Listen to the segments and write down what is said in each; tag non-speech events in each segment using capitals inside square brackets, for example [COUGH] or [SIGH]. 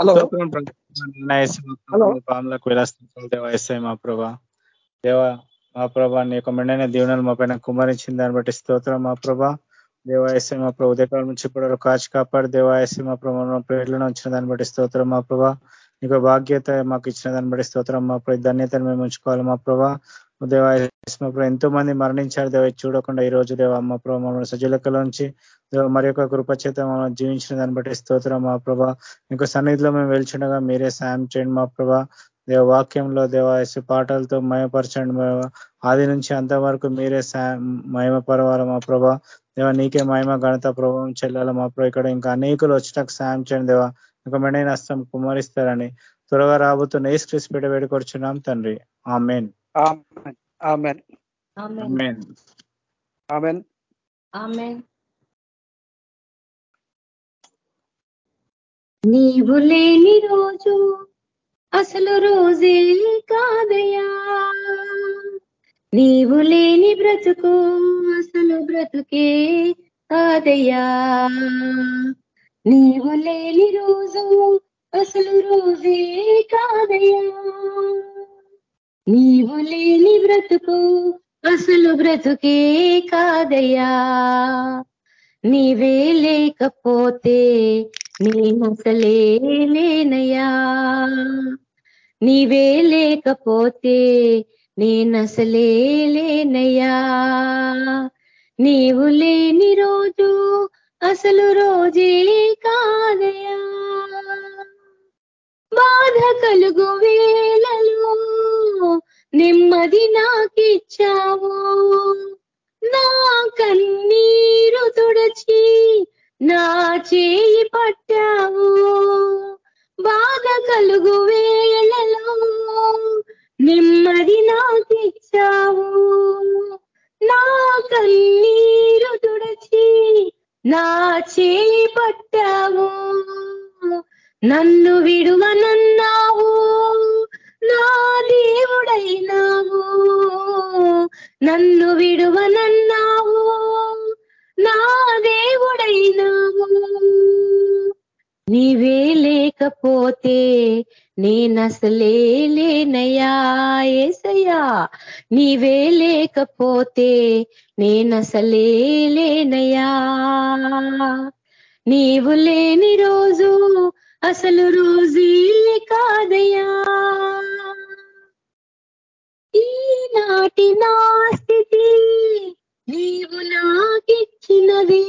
Hello. పాములకు విలాస్తాం మా ప్రభా. దేవ మా ప్రభా నీ యొక్క మెండైన దీవెనలు మా పైన కుమరించిన దాన్ని బట్టి స్తోత్రం మా ప్రభా. దేవాయస్య మా ప్రభు ఉదయకాలం నుంచి ఇప్పుడు కాచి కాపాడు. దేవాయస్య మా ప్రభావ పేర్లను వచ్చిన దాన్ని బట్టి స్తోత్రం మా ప్రభా. నీకు బాధ్యత మాకు ఇచ్చిన దాన్ని బట్టి స్తోత్రం మా ప్రభు. ధన్యతను మేము ఉంచుకోవాలి మా ప్రభా. దేవాయస్మ ఎంతో మంది మరణించారు. దేవ చూడకుండా ఈ రోజు దేవ మా ప్రభావ మమ్మల్ని సజీలకల నుంచి మరి యొక్క కృపచేత మమ్మల్ని జీవించిన దాన్ని బట్టి స్తోత్రం. మా ప్రభ ఇంకో సన్నిధిలో మేము వెళ్చుండగా మీరే సాయం చేయండి. మా ప్రభ దేవ వాక్యంలో దేవాయసు పాటలతో మయపరచండి. ఆది నుంచి అంతవరకు మీరే మహిమ పరవాలి మా ప్రభ దేవ నీకే మహిమ ఘనత ప్రభావం చెల్లాలి. మా ప్రభు ఇక్కడ ఇంకా అనేకులు వచ్చినాక సాయం చేయండి దేవా. ఇంకా మెండైన అస్తం కుమరిస్తారని త్వరగా రాబోతున్న ఏసు క్రిస్ తండ్రి వేడుకొచ్చున్నాం తండ్రి. ఆమెన్ నీవు లేని రోజు అసలు రోజే కాదయా నీవు లేని బ్రతుకు అసలు బ్రతుకే కాదయ్యా. నీవు లేని రోజు అసలు రోజే కాదయ్యా. నీవు లేని బ్రతుకు అసలు బ్రతుకే కాదయ్యా. నీవే లేకపోతే నేనసలే లేనయ్యా. నీవే లేకపోతే నేనసలే లేనయ్యా. నీవు లేని రోజు అసలు రోజే కాదయా బాధ కలుగు వేళలో నాకిచ్చావు? నా కన్నీరు తుడచి నా చేయి పట్టావు. బాధ కలుగు వేళలో నెమ్మది నాకిచ్చావు. నా కన్నీరు తుడచి నా చేయి పట్టావు. నన్ను విడువనన్నావు. నా దేవుడైనావు. నన్ను విడువనన్నావు. నా దేవుడైనావు. నీవే లేకపోతే నేనసలే లేనయా ఏసయ్యా. నీవే లేకపోతే నేనసలే లేనయా నీవు లేని రోజు అసలు రోజీ కాదయా ఈనాటి నా స్థితి నీవు నాకిచ్చినది.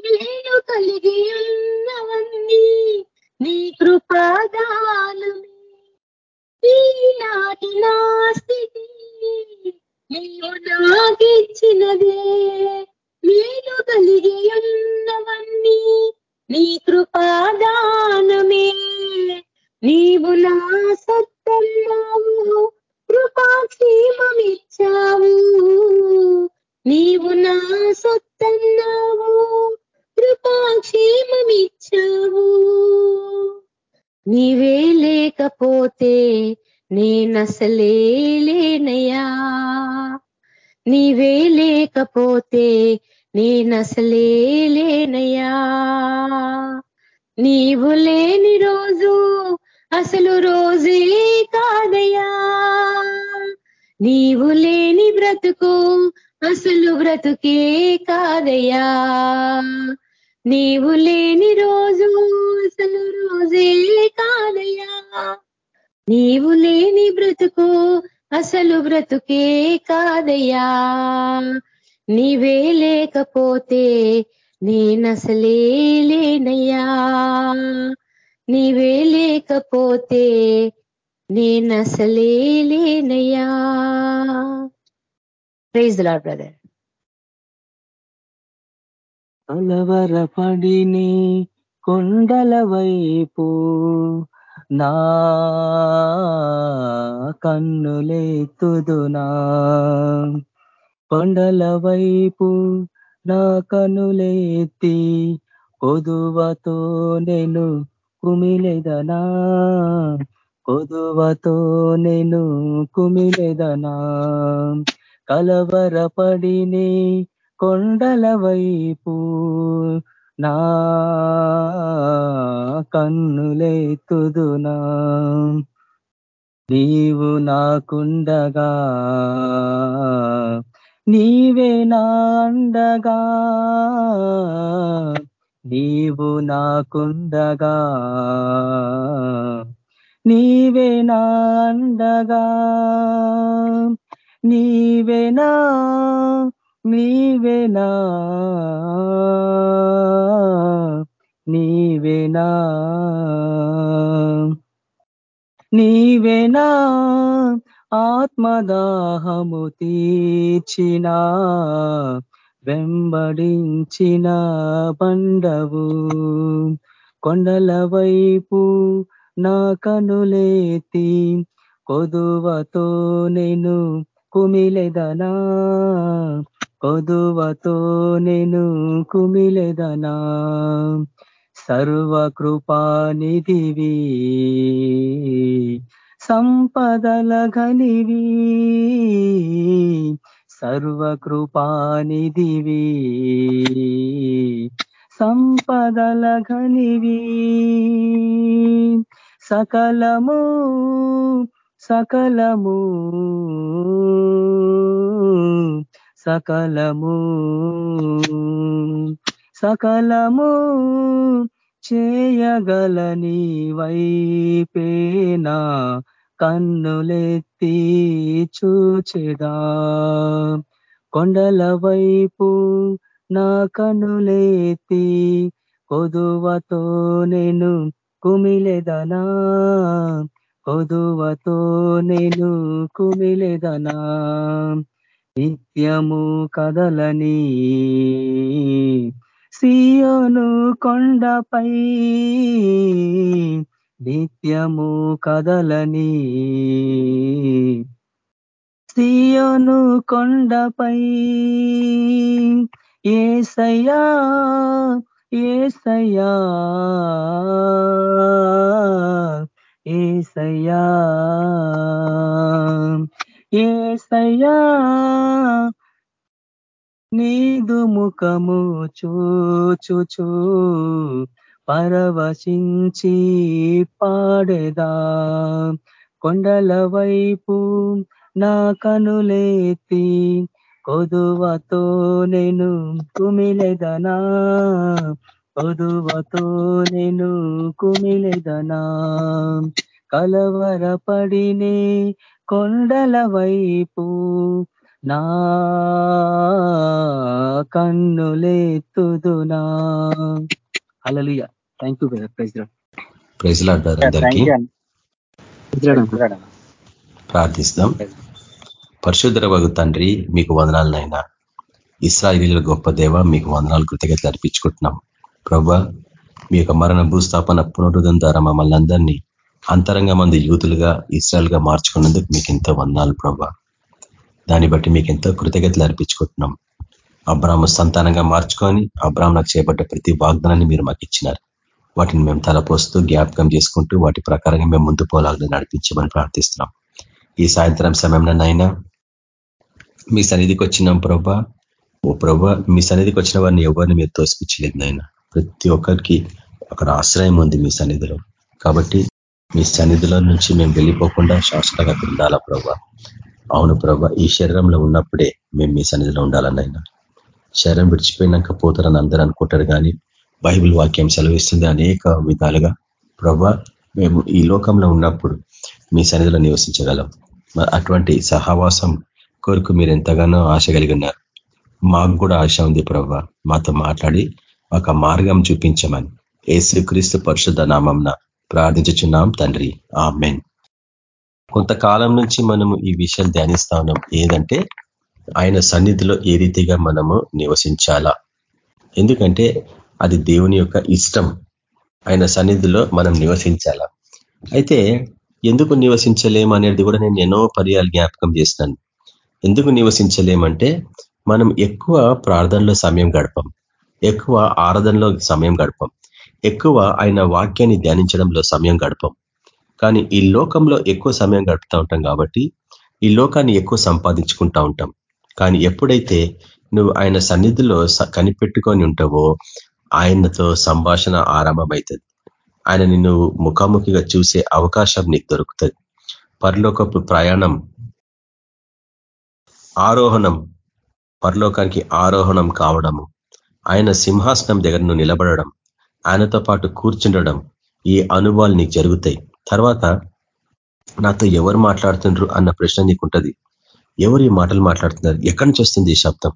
నేను కలిగి ఉన్నవన్నీ నీ కృపాదానమే. ఈనాటి నా స్థితి నీవు నాకిచ్చినదే. నేను కలిగి ఉన్నవన్నీ నీ కృపాదానమే. నీవు నా సత్తన్నావు. కృపాక్షేమమిచ్చావు. నీవు నా సొత్తన్నావు. కృపాక్షేమమిచ్చావు. నీవే లేకపోతే నేనసలే లేనయా నీవే లేకపోతే నేనసలే లేనయా నీవు లేని రోజు అసలు రోజే కాదయా నీవు లేని బ్రతుకు అసలు బ్రతుకే కాదయ్యా. నీవు లేని రోజు అసలు రోజే కాదయ్యా. నీవు లేని బ్రతుకు అసలు బ్రతుకే కాదయ్యా. నీవే లేకపోతే నేనసలే లేనయ్యా. నీవే లేకపోతే నేనసలే లేనయ్యా ప్రైజ్ లాడ్ బ్రదర్ కలవరపడిని కొండల వైపు నా కన్నులేతుదునా కొండల వైపు నా కనులేతి కొదువతో నేను కుమిలేదనా. కొదువతో నేను కుమిలేదనా? కలవరపడిని కొండల వైపు నా కన్నులెత్తుదునా నీవు నాకుండగా నీవే నా అండగా నీవు నాకుండగా నీవే నాండగా నీవేనా నీవేనా నీవేనా నీవేనా ఆత్మదాహము తీర్చిన వెంబడించిన పండవు కొండల వైపు నా కనులేతి కొదువతో నేను కుమిలెదనా? కొదువతో నేను కుమిలెదనా? సర్వకృపానిధివి సంపదల ఘనివి సర్వకృపానిధివి సంపదల ఘనివి సకలము సకలము సకలము సకలము చేయగలని వైపేనా కన్నులెత్తి చూచెదా. కొండల వైపు నా కన్నులెత్తి కొదువతో నేను కుమిలెదనా? కొదువతో నేను కుమిలెదనా? నిత్యము కదలని సియోను కొండపై నిత్యము కదలని సియోను కొండపై ఏసయ్యా ఏసయ్యా ఏసయ్యా ఏసయ్యా నీదు ముఖము చూచుచు పరవశించి పాడేదా? కొండల వైపు నా కనులేతి కొదువతో నేను కుమిలెదనా? కొదువతో నేను కుమిలెదనా? కలవరపడినే కొండల వైపు నా కన్నులేతుదునా అలలియ థ్యాంక్ యూ ప్రైజ్ ప్రైజ్లు అంటారు అందరికీ ప్రార్థిస్తాం. పరిశుద్ధ వగు తండ్రి మీకు వందనాలనైనా ఇస్రాయిలీల గొప్ప దేవ మీకు వందనాలు కృతజ్ఞతలు అర్పించుకుంటున్నాం. ప్రభా మీ యొక్క మరణ భూస్థాపన పునరుద్ధం ద్వారా మమ్మల్ని అందరినీ అంతరంగ మంది యూతులుగా ఇస్రాయల్గా మార్చుకున్నందుకు మీకు ఎంతో వందనాలు ప్రభా. దాన్ని బట్టి మీకు ఎంతో కృతజ్ఞతలు అర్పించుకుంటున్నాం. అబ్రాహ్మ సంతానంగా మార్చుకొని అబ్రాహ్మణకు చేపట్ట ప్రతి వాగ్దానాన్ని మీరు మాకు ఇచ్చినారు. వాటిని మేము తలపోస్తూ జ్ఞాపకం చేసుకుంటూ వాటి ప్రకారంగా మేము ముందు పోలాలని నడిపించమని ప్రార్థిస్తున్నాం. ఈ సాయంత్రం సమయంలోనైనా మీ సన్నిధికి వచ్చినాం ప్రభా. ఓ ప్రభా మీ సన్నిధికి వచ్చిన వారిని ఎవరిని మీరు తోసిపించలేదు నాయన? ప్రతి ఒక్కరికి అక్కడ ఆశ్రయం ఉంది మీ సన్నిధిలో. కాబట్టి మీ సన్నిధిలో నుంచి మేము వెళ్ళిపోకుండా శాశ్వతంగా ఉండాలా ప్రభా? అవును ప్రభా ఈ శరీరంలో ఉన్నప్పుడే మేము మీ సన్నిధిలో ఉండాలన్నైనా శరీరం విడిచిపోయినాక పోతారని అందరూ అనుకుంటారు కానీ బైబిల్ వాక్యం సెలవిస్తుంది అనేక విధాలుగా. ప్రభా మేము ఈ లోకంలో ఉన్నప్పుడు మీ సన్నిధిలో నివసించగలం. అటువంటి సహవాసం కొరకు మీరు ఎంతగానో ఆశ కలిగి ఉన్నారు మాకు కూడా ఆశ ఉంది ప్రభా మాతో మాట్లాడి ఒక మార్గం చూపించమని. ఏసుక్రీస్తు పరిశుద్ధ నామంన ప్రార్థించుచున్నాం తండ్రి. ఆ మెన్ కొంతకాలం నుంచి మనము ఈ విషయాలు ధ్యానిస్తా ఉన్నాం. ఏదంటే ఆయన సన్నిధిలో ఏ రీతిగా మనము నివసించాలా? ఎందుకంటే అది దేవుని యొక్క ఇష్టం. ఆయన సన్నిధిలో మనం నివసించాలా? అయితే ఎందుకు నివసించలేము అనేది కూడా నేను ఎన్నో పర్యాలు జ్ఞాపకం చేసినాను ఎందుకు నివసించలేమంటే మనం ఎక్కువ ప్రార్థనలో సమయం గడపం ఎక్కువ ఆరాధనలో సమయం గడపం ఎక్కువ ఆయన వాక్యాన్ని ధ్యానించడంలో సమయం గడపం. కానీ ఈ లోకంలో ఎక్కువ సమయం గడుపుతూ ఉంటాం కాబట్టి ఈ లోకాన్ని ఎక్కువ సంపాదించుకుంటా ఉంటాం. కానీ ఎప్పుడైతే నువ్వు ఆయన సన్నిధిలో కనిపెట్టుకొని ఉంటావో ఆయనతో సంభాషణ ఆరంభమవుతుంది ఆయన నిన్ను ముఖాముఖిగా చూసే అవకాశం నీకు దొరుకుతుంది. పరలోకపు ప్రయాణం ఆరోహణం పరలోకానికి ఆరోహణం కావడము ఆయన సింహాసనం దగ్గర నువ్వు నిలబడడం ఆయనతో పాటు కూర్చుండడం ఈ అనుభవాలు నీకు జరుగుతాయి. తర్వాత నాతో ఎవరు మాట్లాడుతుండ్రు అన్న ప్రశ్న నీకుంటుంది ఎవరు ఈ మాటలు మాట్లాడుతున్నారు? ఎక్కడి నుంచి వస్తుంది ఈ శబ్దం?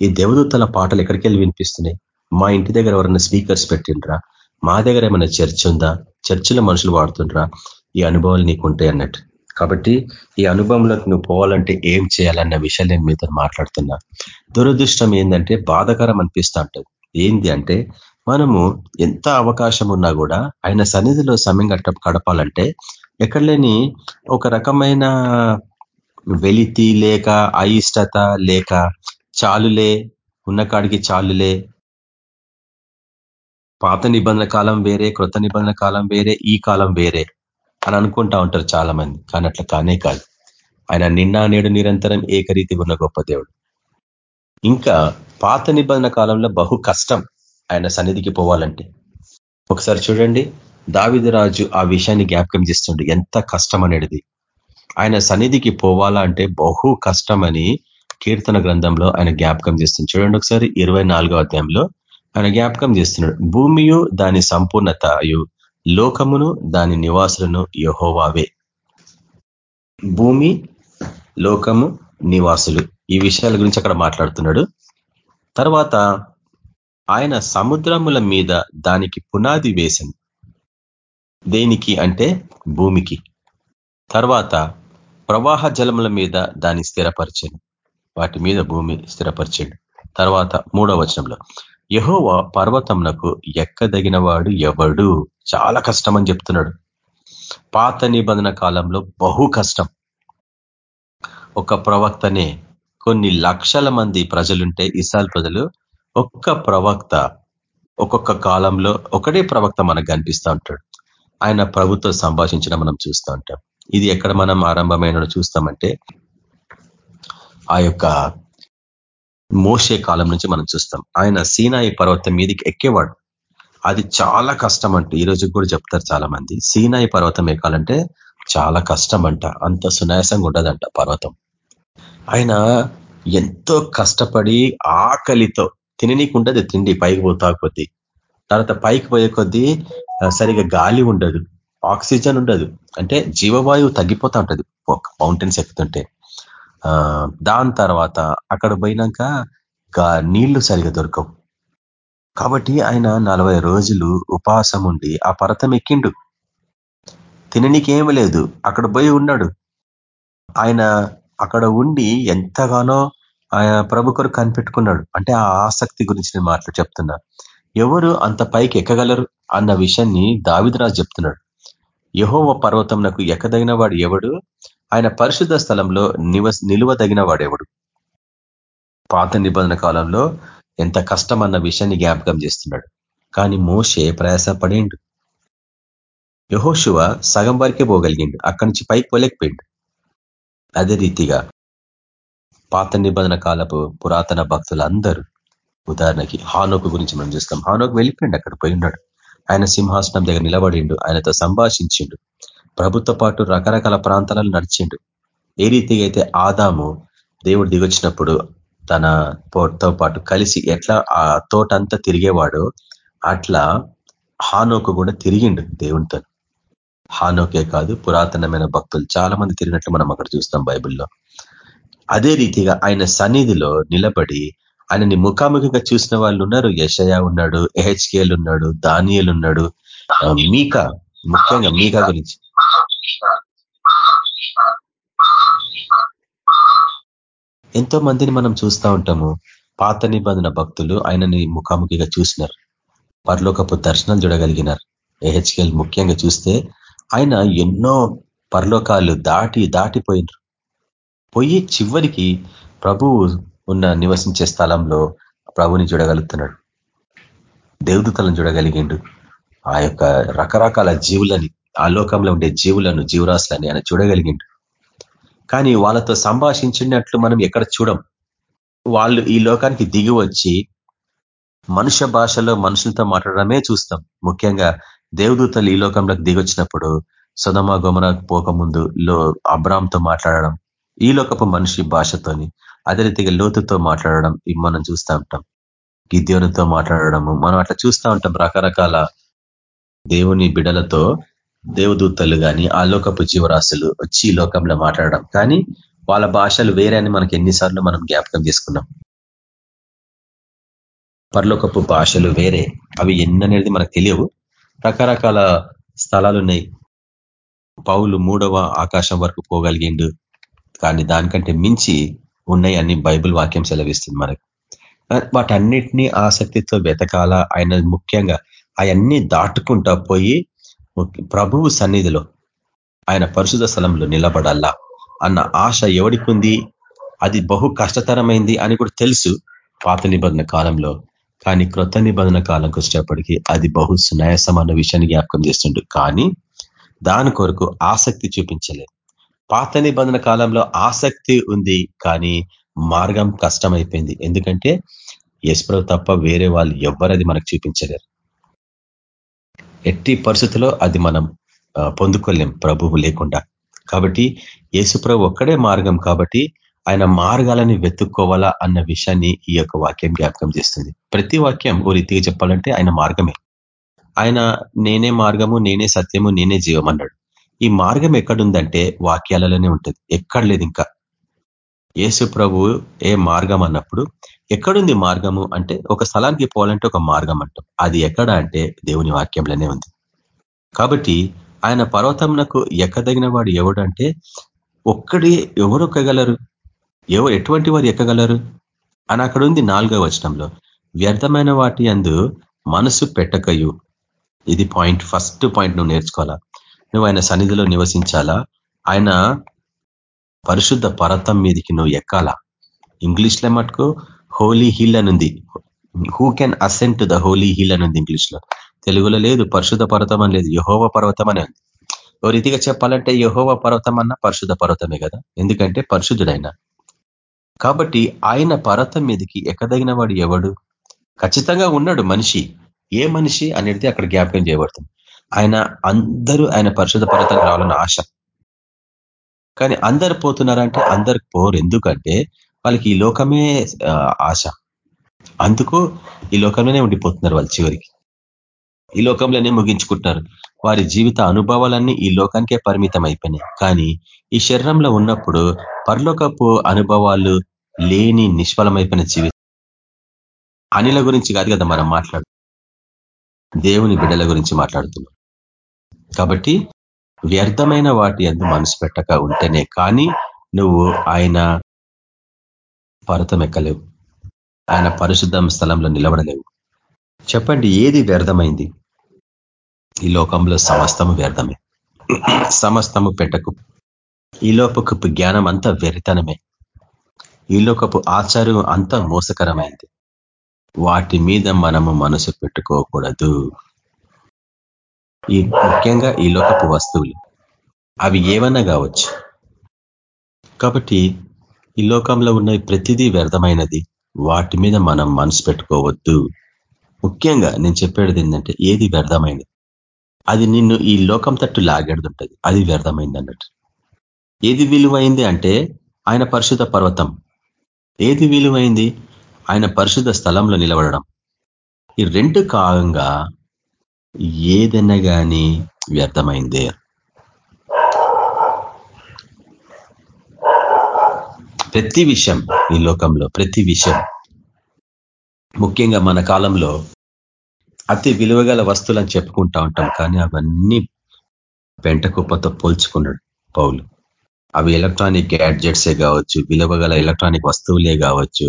ఈ దేవదూతల పాటలు ఎక్కడికి వెళ్ళి వినిపిస్తున్నాయి? మా ఇంటి దగ్గర ఎవరైనా స్పీకర్స్ పెట్టిండ్రా? మా దగ్గర ఏమైనా చర్చ్ ఉందా? చర్చిలో మనుషులు వాడుతుండ్రా? ఈ అనుభవాలు నీకు ఉంటాయి అన్నట్టు. కాబట్టి ఈ అనుభవంలోకి నువ్వు పోవాలంటే ఏం చేయాలన్న విషయాలు నేను మీతో మాట్లాడుతున్నా. దురదృష్టం ఏంటంటే బాధకరం అనిపిస్తూ ఉంటుంది. ఏంది అంటే మనము ఎంత అవకాశం ఉన్నా కూడా ఆయన సన్నిధిలో సమయం గట్ట గడపాలంటే ఎక్కడ లేని ఒక రకమైన వెలితి లేక అయిష్టత లేక చాలులే ఉన్న కాడికి చాలులే. పాత నిబంధన కాలం వేరే కృత నిబంధన కాలం వేరే ఈ కాలం వేరే. అని అనుకుంటా ఉంటారు చాలా మంది కానీ అట్లా కానే కాదు. ఆయన నిన్న నేడు నిరంతరం ఏకరీతి ఉన్న గొప్ప దేవుడు. ఇంకా పాత నిబంధన కాలంలో బహు కష్టం ఆయన సన్నిధికి పోవాలంటే. ఒకసారి చూడండి దావిదరాజు ఆ విషయాన్ని జ్ఞాపకం చేస్తుండే. ఎంత కష్టం అనేది ఆయన సన్నిధికి పోవాలా అంటే బహు కష్టమని కీర్తన గ్రంథంలో ఆయన జ్ఞాపకం చేస్తుంది. చూడండి ఒకసారి ఇరవై అధ్యాయంలో ఆయన జ్ఞాపకం చేస్తున్నాడు. భూమియు దాని సంపూర్ణతయు లోకమును దాని నివాసులను యహోవావే. భూమి లోకము నివాసులు. ఈ విషయాల గురించి అక్కడ మాట్లాడుతున్నాడు. తర్వాత ఆయన సముద్రముల మీద దానికి పునాది వేసింది. దేనికి అంటే భూమికి. తర్వాత ప్రవాహ జలముల మీద దాన్ని స్థిరపరిచాను వాటి మీద భూమి స్థిరపరిచాడు. తర్వాత మూడవ వచనంలో యహోవ పర్వతంనకు ఎక్కదగిన వాడు ఎవడు? చాలా కష్టం అని చెప్తున్నాడు. పాత నిబంధన కాలంలో బహు కష్టం. ఒక ప్రవక్తనే కొన్ని లక్షల మంది ప్రజలుంటే ఇసాల్ ప్రజలు ఒక్క ప్రవక్త ఒక్కొక్క కాలంలో ఒకటే ప్రవక్త మనకు కనిపిస్తూ ఉంటాడు. ఆయన ప్రభుత్వ సంభాషించడం మనం చూస్తూ ఉంటాం. ఇది ఎక్కడ మనం ఆరంభమైన చూస్తామంటే ఆ యొక్క మోసే కాలం నుంచి మనం చూస్తాం. ఆయన సీనాయి పర్వతం మీదకి ఎక్కేవాడు. అది చాలా కష్టం అంట ఈ రోజు కూడా చెప్తారు చాలా మంది సీనాయి పర్వతం ఎక్కాలంటే చాలా కష్టం అంట అంత సునాయాసంగా ఉండదంట పర్వతం. ఆయన ఎంతో కష్టపడి ఆకలితో తిననీకి ఉండదు తిండి పైకి పోతా కొద్దీ తర్వాత పైకి పోయే కొద్దీ సరిగా గాలి ఉండదు. ఆక్సిజన్ ఉండదు. అంటే జీవవాయువు తగ్గిపోతా ఉంటుంది. మౌంటైన్స్ ఎక్కుతుంటే. దాని తర్వాత అక్కడ పోయినాక నీళ్ళు సరిగా దొరకవు. కాబట్టి ఆయన నలభై రోజులు ఉపవాసం ఉండి ఆ పర్వతం ఎక్కిండు. తిననీకేమి లేదు అక్కడ పోయి ఉన్నాడు. ఆయన అక్కడ ఉండి ఎంతగానో ఆయన ప్రభు కొరకు కనిపెట్టుకున్నాడు. అంటే ఆ ఆసక్తి గురించి నేను మాట్లాడు చెప్తున్నా. ఎవరు అంత పైకి ఎక్కగలరు అన్న విషయాన్ని దావిదరాజు చెప్తున్నాడు. యహోవ పర్వతం నాకు ఎక్కదగిన వాడు ఎవడు? ఆయన పరిశుద్ధ స్థలంలో నివస్ నిలువదగిన వాడెవడు? పాత నిబంధన కాలంలో ఎంత కష్టం అన్న విషయాన్ని జ్ఞాపకం చేస్తున్నాడు. కానీ మోషే ప్రయాసపడేండు. యహోశివ సగం వరకే పోగలిగిండు. అక్కడి నుంచి పైకి పోలేకపోయిండు. అదే రీతిగా పాత నిబంధన కాలపు పురాతన భక్తులందరూ ఉదాహరణకి హానోకు గురించి మనం చూస్తాం. హానోకు వెళ్ళిపోయిండు అక్కడ పోయినాడు ఆయన సింహాసనం దగ్గర నిలబడిండు ఆయనతో సంభాషించిండు. ప్రభుత్వ పాటు రకరకాల ప్రాంతాలను నడిచిండు. ఏ రీతిగా అయితే ఆదాము దేవుడు దిగొచ్చినప్పుడు తన తో పాటు కలిసి ఎట్లా ఆ తోట అంతా తిరిగేవాడో అట్లా హానోకు కూడా తిరిగిండు దేవునితో. హానోకే కాదు పురాతనమైన భక్తులు చాలా మంది తిరిగినట్లు మనం అక్కడ చూస్తాం బైబిల్లో. అదే రీతిగా ఆయన సన్నిధిలో నిలబడి ఆయనని ముఖాముఖిగా చూసిన వాళ్ళు ఉన్నారు. యషయా ఉన్నాడు ఎహెచ్కేల్ ఉన్నాడు దానియల్ ఉన్నాడు. మీకా ముఖ్యంగా మీకా గురించి. ఎంతో మందిని మనం చూస్తూ ఉంటాము. పాత నిబంధన భక్తులు ఆయనని ముఖాముఖిగా చూసినారు. పరలోకపు దర్శనాలు చూడగలిగినారు. ఏహెచ్కేల్ ముఖ్యంగా చూస్తే ఆయన ఎన్నో పరలోకాలు దాటి దాటిపోయినరు. పోయి చివరికి ప్రభువు ఉన్న నివసించే స్థలంలో ప్రభుని చూడగలుగుతున్నాడు. దేవదూతలను చూడగలిగిండు. ఆ యొక్క రకరకాల జీవులని ఆ లోకంలో ఉండే జీవులను జీవరాశులని ఆయన చూడగలిగిండు. కానీ వాళ్ళతో సంభాషించినట్లు మనం ఎక్కడ చూడం? వాళ్ళు ఈ లోకానికి దిగి వచ్చి మనుష్య భాషలో మనుషులతో మాట్లాడడమే చూస్తాం. ముఖ్యంగా దేవదూతలు ఈ లోకంలోకి దిగొచ్చినప్పుడు సుధమ గోమన పోకముందు లో అబ్రామ్తో మాట్లాడడం ఈ లోకపు మనిషి భాషతోని అదే రీతిగా లోతుతో మాట్లాడడం ఇవి మనం చూస్తూ ఉంటాం. గిద్యోనితో మాట్లాడడము మనం అట్లా చూస్తూ ఉంటాం రకరకాల దేవుని బిడలతో దేవదూతలు కానీ ఆలోకపు జీవరాశులు వచ్చి లోకంలో మాట్లాడడం. కానీ వాళ్ళ భాషలు వేరే అని మనకి ఎన్నిసార్లు మనం జ్ఞాపకం చేసుకున్నాం. పర్లోకపు భాషలు వేరే. అవి ఎన్ననేది మనకు తెలియవు. రకరకాల స్థలాలు ఉన్నాయి. పౌలు మూడవ ఆకాశం వరకు పోగలిగిండు. కానీ దానికంటే మించి ఉన్నాయి అన్ని బైబిల్ వాక్యం సెలవిస్తుంది మనకు. వాటన్నిటినీ ఆసక్తితో వెతకాల? ఆయన ముఖ్యంగా అవన్నీ దాటుకుంటా పోయి ప్రభువు సన్నిధిలో ఆయన పరిశుధ స్థలంలో నిలబడాలా అన్న ఆశ ఎవడికుంది? అది బహు కష్టతరమైంది అని కూడా తెలుసు పాత నిబంధన కాలంలో. కానీ క్రొత్త నిబంధన కాలంకి వచ్చేటప్పటికీ అది బహు సునాయాసం అన్న విషయాన్ని జ్ఞాపకం చేస్తుండు. కానీ దాని కొరకు ఆసక్తి చూపించలేదు. పాత నిబంధన కాలంలో ఆసక్తి ఉంది కానీ మార్గం కష్టమైపోయింది. ఎందుకంటే యశ్ప్రభు తప్ప వేరే వాళ్ళు ఎవ్వరది మనకు చూపించలేరు. ఎట్టి పరిస్థితిలో అది మనం పొందుకోలేం. ప్రభువు లేకుండా. కాబట్టి యేసుప్రభు ఒక్కడే మార్గం కాబట్టి ఆయన మార్గాలని వెతుక్కోవాలా అన్న విషయాన్ని ఈ యొక్క వాక్యం జ్ఞాపకం చేస్తుంది. ప్రతి వాక్యం ఓ రీతిగా చెప్పాలంటే ఆయన మార్గమే. ఆయన నేనే మార్గము నేనే సత్యము నేనే జీవం అన్నాడు ఈ మార్గం ఎక్కడుందంటే వాక్యాలలోనే ఉంటుంది. ఎక్కడ లేదు ఇంకా. యేసు ప్రభు ఏ మార్గం అన్నప్పుడు ఎక్కడుంది మార్గము అంటే ఒక స్థలానికి పోవాలంటే ఒక మార్గం అంటాం. అది ఎక్కడ అంటే దేవుని వాక్యంలోనే ఉంది. కాబట్టి ఆయన పర్వతంనకు ఎక్కదగిన వాడు ఎవడంటే ఒక్కడి ఎవరు ఎక్కగలరు? ఎవరు ఎటువంటి వారు ఎక్కగలరు? అని అక్కడ ఉంది నాలుగో వచనంలో. వ్యర్థమైన వాటి అందు మనసు పెట్టకయు. ఇది పాయింట్ ఫస్ట్ పాయింట్ నువ్వు నేర్చుకోవాలా? నువ్వు ఆయన సన్నిధిలో నివసించాలా? ఆయన పరిశుద్ధ పర్వతం మీదకి నువ్వు ఎక్కాలా. ఇంగ్లీష్లో మటుకు హోలీ హిల్ అనుంది who can ascend to the holy hill అనుంది ఇంగ్లీష్లో తెలుగులో లేదు పరిశుద్ధ పర్వతం అని లేదు యహోవ పర్వతం అని ఉంది. ఓ రీతిగా చెప్పాలంటే యహోవ పర్వతం అన్న పరిశుద్ధ పర్వతమే కదా. ఎందుకంటే పరిశుద్ధుడైన. కాబట్టి ఆయన పర్వతం మీదకి ఎక్కదగిన వాడు ఎవడు? ఖచ్చితంగా ఉన్నాడు మనిషి. ఏ మనిషి అనేది అక్కడ జ్ఞాపకం చేయబడుతుంది. ఆయన అందరూ ఆయన పరిశుద్ధ పర్వతం రావాలని ఆశ. కానీ అందరు పోతున్నారంటే అందరికి పోరు. ఎందుకంటే వాళ్ళకి ఈ లోకమే ఆశ. అందుకు ఈ లోకంలోనే ఉండిపోతున్నారు వాళ్ళు చివరికి. ఈ లోకంలోనే ముగించుకుంటున్నారు. వారి జీవిత అనుభవాలన్నీ ఈ లోకానికే పరిమితం అయిపోయినాయి. కానీ ఈ శరీరంలో ఉన్నప్పుడు పరలోకపు అనుభవాలు లేని నిష్ఫలమైపోయిన జీవితం. అనిల గురించి కాదు కదా మనం మాట్లాడు దేవుని బిడ్డల గురించి మాట్లాడుతున్నాం. కాబట్టి వ్యర్థమైన వాటి అందు మనసు పెట్టక ఉంటేనే కానీ నువ్వు ఆయన పర్వతం ఎక్కలేవు ఆయన పరిశుద్ధం స్థలంలో నిలబడలేవు. చెప్పండి ఏది వ్యర్థమైంది? ఈ లోకంలో సమస్తము వ్యర్థమే. సమస్తము పెట్టకు. ఈ లోపకపు జ్ఞానం అంతా వ్యర్థనమే ఈ లోకపు ఆచారం అంతా మోసకరమైంది. వాటి మీద మనము మనసు పెట్టుకోకూడదు. ఈ ముఖ్యంగా ఈ లోకపు వస్తువులు. అవి ఏమన్నా కావచ్చు. కాబట్టి ఈ లోకంలో ఉన్న ప్రతిదీ వ్యర్థమైనది. వాటి మీద మనం మనసు పెట్టుకోవద్దు. ముఖ్యంగా నేను చెప్పేది ఏంటంటే ఏది వ్యర్థమైనది? అది నిన్ను ఈ లోకం తట్టు లాగేడుతుంటది. అది వ్యర్థమైంది అన్నట్టు. ఏది విలువైంది అంటే ఆయన పరిశుద్ధ పర్వతం. ఏది విలువైంది? ఆయన పరిశుద్ధ స్థలంలో నిలబడడం. ఈ రెండు కాలంగా ఏదైనా కానీ వ్యర్థమైందే. ప్రతి విషయం ఈ లోకంలో ప్రతి విషయం. ముఖ్యంగా మన కాలంలో అతి విలువగల వస్తువులని చెప్పుకుంటా ఉంటాం కానీ అవన్నీ పెంట కుప్పతో పోల్చుకున్నాడు పౌలు. అవి ఎలక్ట్రానిక్ గ్యాడ్జెట్సే కావచ్చు విలువగల ఎలక్ట్రానిక్ వస్తువులే కావచ్చు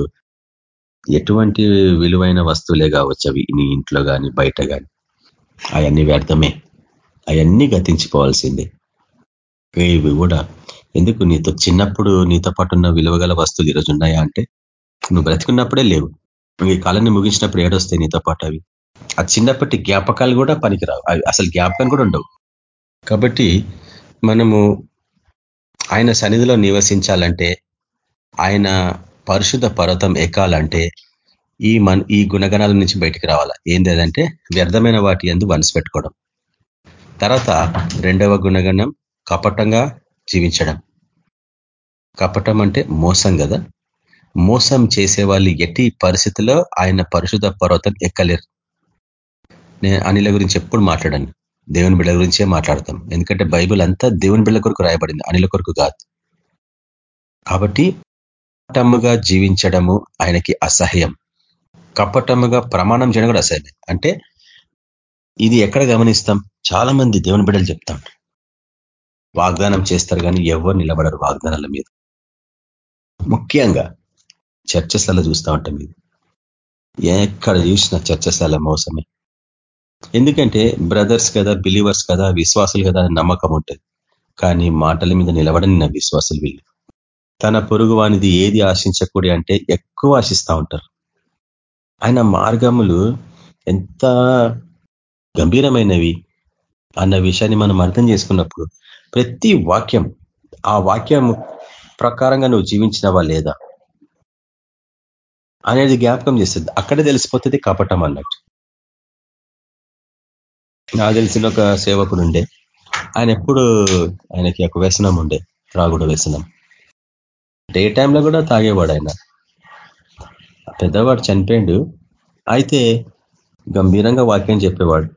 ఎటువంటి విలువైన వస్తువులే కావచ్చు అవి నీ ఇంట్లో కానీ బయట కానీ అవన్నీ వ్యర్థమే. అవన్నీ గతించిపోవాల్సిందే. ఇవి కూడా ఎందుకు నీతో చిన్నప్పుడు నీతో పాటు ఉన్న విలువగల వస్తువులు ఈరోజు ఉన్నాయా అంటే నువ్వు బ్రతికున్నప్పుడే లేవు. ఈ కాలాన్ని ముగించినప్పుడు ఏడొస్తాయి నీతో పాటు అవి. ఆ చిన్నప్పటి జ్ఞాపకాలు కూడా పనికిరావు. అవి అసలు జ్ఞాపకం కూడా ఉండవు. కాబట్టి మనము ఆయన సన్నిధిలో నివసించాలంటే ఆయన పరిశుద్ధ పర్వతం ఎక్కాలంటే ఈ మన ఈ గుణగణాల నుంచి బయటికి రావాలా? ఏంటంటే వ్యర్థమైన వాటి ఎందు మనసు పెట్టుకోవడం. తర్వాత రెండవ గుణగణం కపటంగా జీవించడం. కపటం అంటే మోసం కదా మోసం చేసే వాళ్ళు ఎట్టి పరిస్థితుల్లో ఆయన పరిశుధ పర్వతం ఎక్కలేరు. నేను అనిల గురించి ఎప్పుడు మాట్లాడాను. దేవుని బిళ్ళ గురించే మాట్లాడతాం. ఎందుకంటే బైబుల్ అంతా దేవుని బిళ్ళ కొరకు రాయబడింది. అనిల కొరకు కాదు. కాబట్టి కపటముగా జీవించడము ఆయనకి అసహ్యం. కపటముగా ప్రమాణం చేయడం కూడా అసహ్యం అంటే ఇది ఎక్కడ గమనిస్తాం? చాలా మంది దేవుని బిడ్డలు చెప్తాం వాగ్దానం చేస్తారు కానీ ఎవరు నిలబడరు వాగ్దానాల మీద. ముఖ్యంగా చర్చస్థల చూస్తూ ఉంటాం ఇది ఎక్కడ చూసిన చర్చస్థల మోసమే. ఎందుకంటే బ్రదర్స్ కదా బిలీవర్స్ కదా విశ్వాసులు కదా నమ్మకం ఉంటుంది. కానీ మాటల మీద నిలబడని నా విశ్వాసులు వీళ్ళు. తన పొరుగు వానిది ఏది ఆశించకూడి అంటే ఎక్కువ ఆశిస్తూ ఉంటారు. ఆయన మార్గములు ఎంత గంభీరమైనవి అన్న విషయాన్ని మనం అర్థం చేసుకున్నప్పుడు ప్రతి వాక్యం ఆ వాక్యం ప్రకారంగా నువ్వు జీవించినవా లేదా అనేది జ్ఞాపకం చేస్తుంది. అక్కడే తెలిసిపోతుంది కపటం అన్నట్టు. నాకు తెలిసిన ఒక సేవకుడు ఉండే. ఆయన ఎప్పుడు ఆయనకి ఒక వ్యసనం ఉండే త్రాగుడు వ్యసనం. డే టైంలో కూడా తాగేవాడు ఆయన. పెద్దవాడు చనిపోయిండు. అయితే గంభీరంగా వాక్యం చెప్పేవాడు.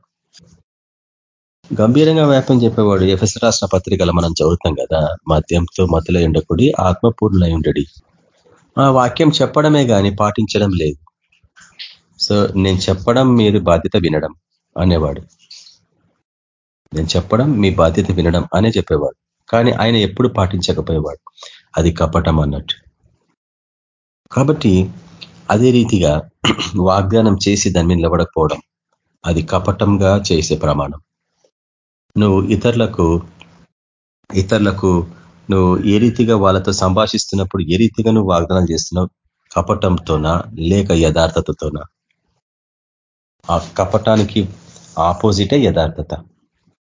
గంభీరంగా వ్యాపం చెప్పేవాడు ఎఫ్ఎస్ రాష్ట్ర పత్రికలు మనం చదువుతాం కదా మద్యంతో మతులై ఉండకుడి ఆత్మపూర్ణులై ఉండడి. ఆ వాక్యం చెప్పడమే కానీ పాటించడం లేదు. సో నేను చెప్పడం మీరు బాధ్యత వినడం అనేవాడు. నేను చెప్పడం మీ బాధ్యత వినడం అనే చెప్పేవాడు. కానీ ఆయన ఎప్పుడు పాటించకపోయేవాడు. అది కపటం అన్నట్టు. కాబట్టి అదే రీతిగా వాగ్దానం చేసి దాని మీద నిలబడకపోవడం అది కపటంగా చేసే ప్రమాణం. నువ్వు ఇతరులకు ఇతరులకు నువ్వు ఏ రీతిగా వాళ్ళతో సంభాషిస్తున్నప్పుడు ఏ రీతిగా నువ్వు వాగ్దానాలు చేస్తున్నావు? కపటంతోనా లేక యథార్థతతోనా? ఆ కపటానికి ఆపోజిటే యథార్థత.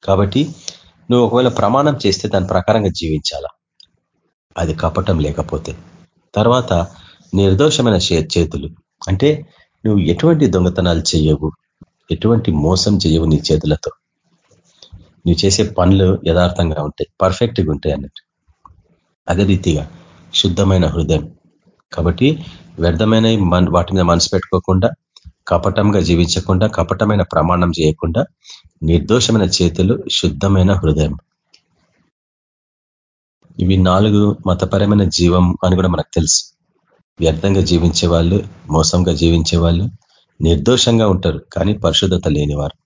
కాబట్టి నువ్వు ఒకవేళ ప్రమాణం చేస్తే దాని ప్రకారంగా జీవించాలా? అది కపటం లేకపోతే. తర్వాత నిర్దోషమైన చేతులు. అంటే నువ్వు ఎటువంటి దొంగతనాలు చేయవు ఎటువంటి మోసం చేయవు నీ చేతులతో. నువ్వు చేసే పనులు యథార్థంగా ఉంటాయి పర్ఫెక్ట్గా ఉంటాయి అన్నట్టు. అదే రీతిగా శుద్ధమైన హృదయం. కాబట్టి వ్యర్థమైన వాటి మీద మనసు పెట్టుకోకుండా కపటంగా జీవించకుండా కపటమైన ప్రమాణం చేయకుండా నిర్దోషమైన చేతులు శుద్ధమైన హృదయం. ఇవి నాలుగు మతపరమైన జీవం అని కూడా మనకు తెలుసు. వ్యర్థంగా జీవించే వాళ్ళు మోసంగా జీవించే వాళ్ళు నిర్దోషంగా ఉంటారు కానీ పరిశుద్ధత లేనివారు.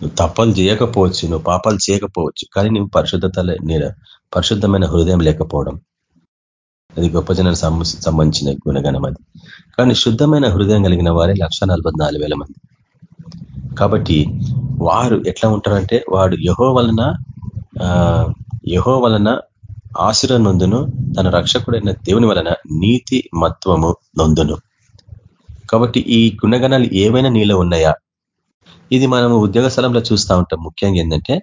నువ్వు తప్పలు చేయకపోవచ్చు నువ్వు పాపాలు చేయకపోవచ్చు కానీ నువ్వు పరిశుద్ధత పరిశుద్ధమైన హృదయం లేకపోవడం. అది గొప్ప జనానికి సంబంధించిన గుణగణం అది. కానీ శుద్ధమైన హృదయం కలిగిన వారే లక్ష మంది. కాబట్టి వారు ఎట్లా ఉంటారంటే వాడు యహో వలన యహో వలన ఆశిర నొందును తన రక్షకుడైన దేవుని వలన నీతి మత్వము నొందును. కాబట్టి ఈ గుణగణాలు ఏవైనా నీలో ఉన్నాయా? ఇది మనము ఉద్యోగ స్థలంలో చూస్తూ ఉంటాం. ముఖ్యంగా ఏంటంటే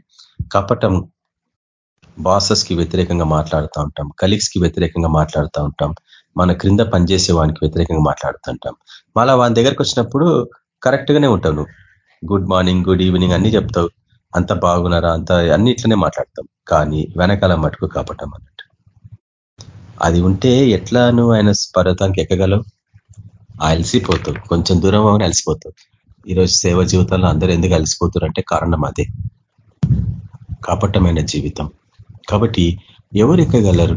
కపటం బాసెస్కి వ్యతిరేకంగా మాట్లాడుతూ ఉంటాం. కలీగ్స్కి వ్యతిరేకంగా మాట్లాడుతూ ఉంటాం. మన క్రింద పనిచేసే వానికి వ్యతిరేకంగా మాట్లాడుతుంటాం మళ్ళా వాని దగ్గరకు వచ్చినప్పుడు కరెక్ట్ గానే ఉంటావు నువ్వు. గుడ్ మార్నింగ్ గుడ్ ఈవినింగ్ అన్ని చెప్తావు. అంత బాగున్నారా? అంత అన్నిట్లనే మాట్లాడతాం. కానీ వెనకాల మటుకు కాపటం అన్నట్టు. అది ఉంటే ఎట్లా నువ్వు ఆయన పర్వతానికి ఎక్కగలవు? అలసిపోతావు. కొంచెం దూరం అవని అలసిపోతావు. ఈరోజు సేవ జీవితంలో అందరూ ఎందుకు అలసిపోతారు అంటే కారణం అదే. కాపట్టమైన జీవితం. కాబట్టి ఎవరు ఎక్కగలరు?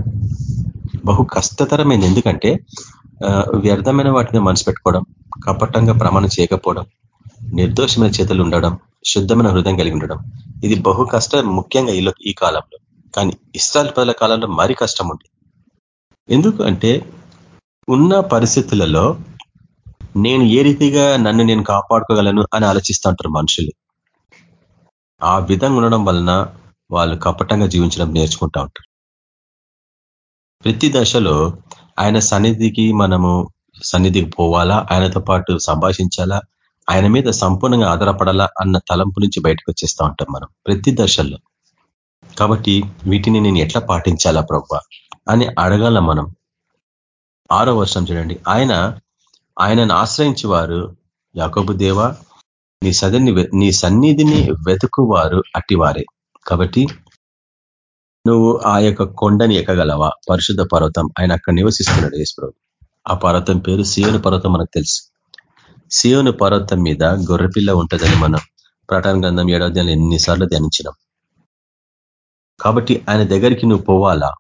బహు కష్టతరమైంది. ఎందుకంటే వ్యర్థమైన వాటిని మనసు పెట్టుకోవడం కపటంగా ప్రమాణం చేయకపోవడం నిర్దోషమైన చేతులు ఉండడం శుద్ధమైన హృదయం కలిగి ఉండడం. ఇది బహు కష్టం ముఖ్యంగా ఈ కాలంలో. కానీ ఇస్రాయల్ పదల కాలంలో మరీ కష్టం ఉంది. ఎందుకు అంటే ఉన్న పరిస్థితులలో నేను ఏ రీతిగా నన్ను నేను కాపాడుకోగలను అని ఆలోచిస్తూ ఉంటారు మనుషులు. ఆ విధంగా ఉండడం వలన వాళ్ళు కపటంగా జీవించడం నేర్చుకుంటా ఉంటారు. ప్రతి దశలో ఆయన సన్నిధికి మనము సన్నిధికి పోవాలా? ఆయనతో పాటు సంభాషించాలా? ఆయన మీద సంపూర్ణంగా ఆధారపడాలా అన్న తలంపు నుంచి బయటకు వచ్చేస్తూ ఉంటాం మనం ప్రతి దశల్లో. కాబట్టి వీటిని నేను ఎట్లా పాటించాలా ప్రభ అని అడగాల మనం. ఆరో వర్షం చూడండి. ఆయన ఆయనను ఆశ్రయించి వారు యాకబు దేవ నీ సన్నిధిని నీ సన్నిధిని వెతుకువారు అట్టివారే. కాబట్టి నువ్వు ఆ యొక్క కొండని ఎక్కగలవా? పరిశుద్ధ పర్వతం. ఆయన అక్కడ నివసిస్తున్నాడు యేసుప్రభు. ఆ పర్వతం పేరు సీయను పర్వతం మనకు తెలుసు. సియోను పర్వతం మీద గొర్రెపిల్ల ఉంటుందని మనం ప్రటాన గ్రంథం ఏడాది ఎన్నిసార్లు ధ్యానించినాం. కాబట్టి ఆయన దగ్గరికి నువ్వు పోవాలా?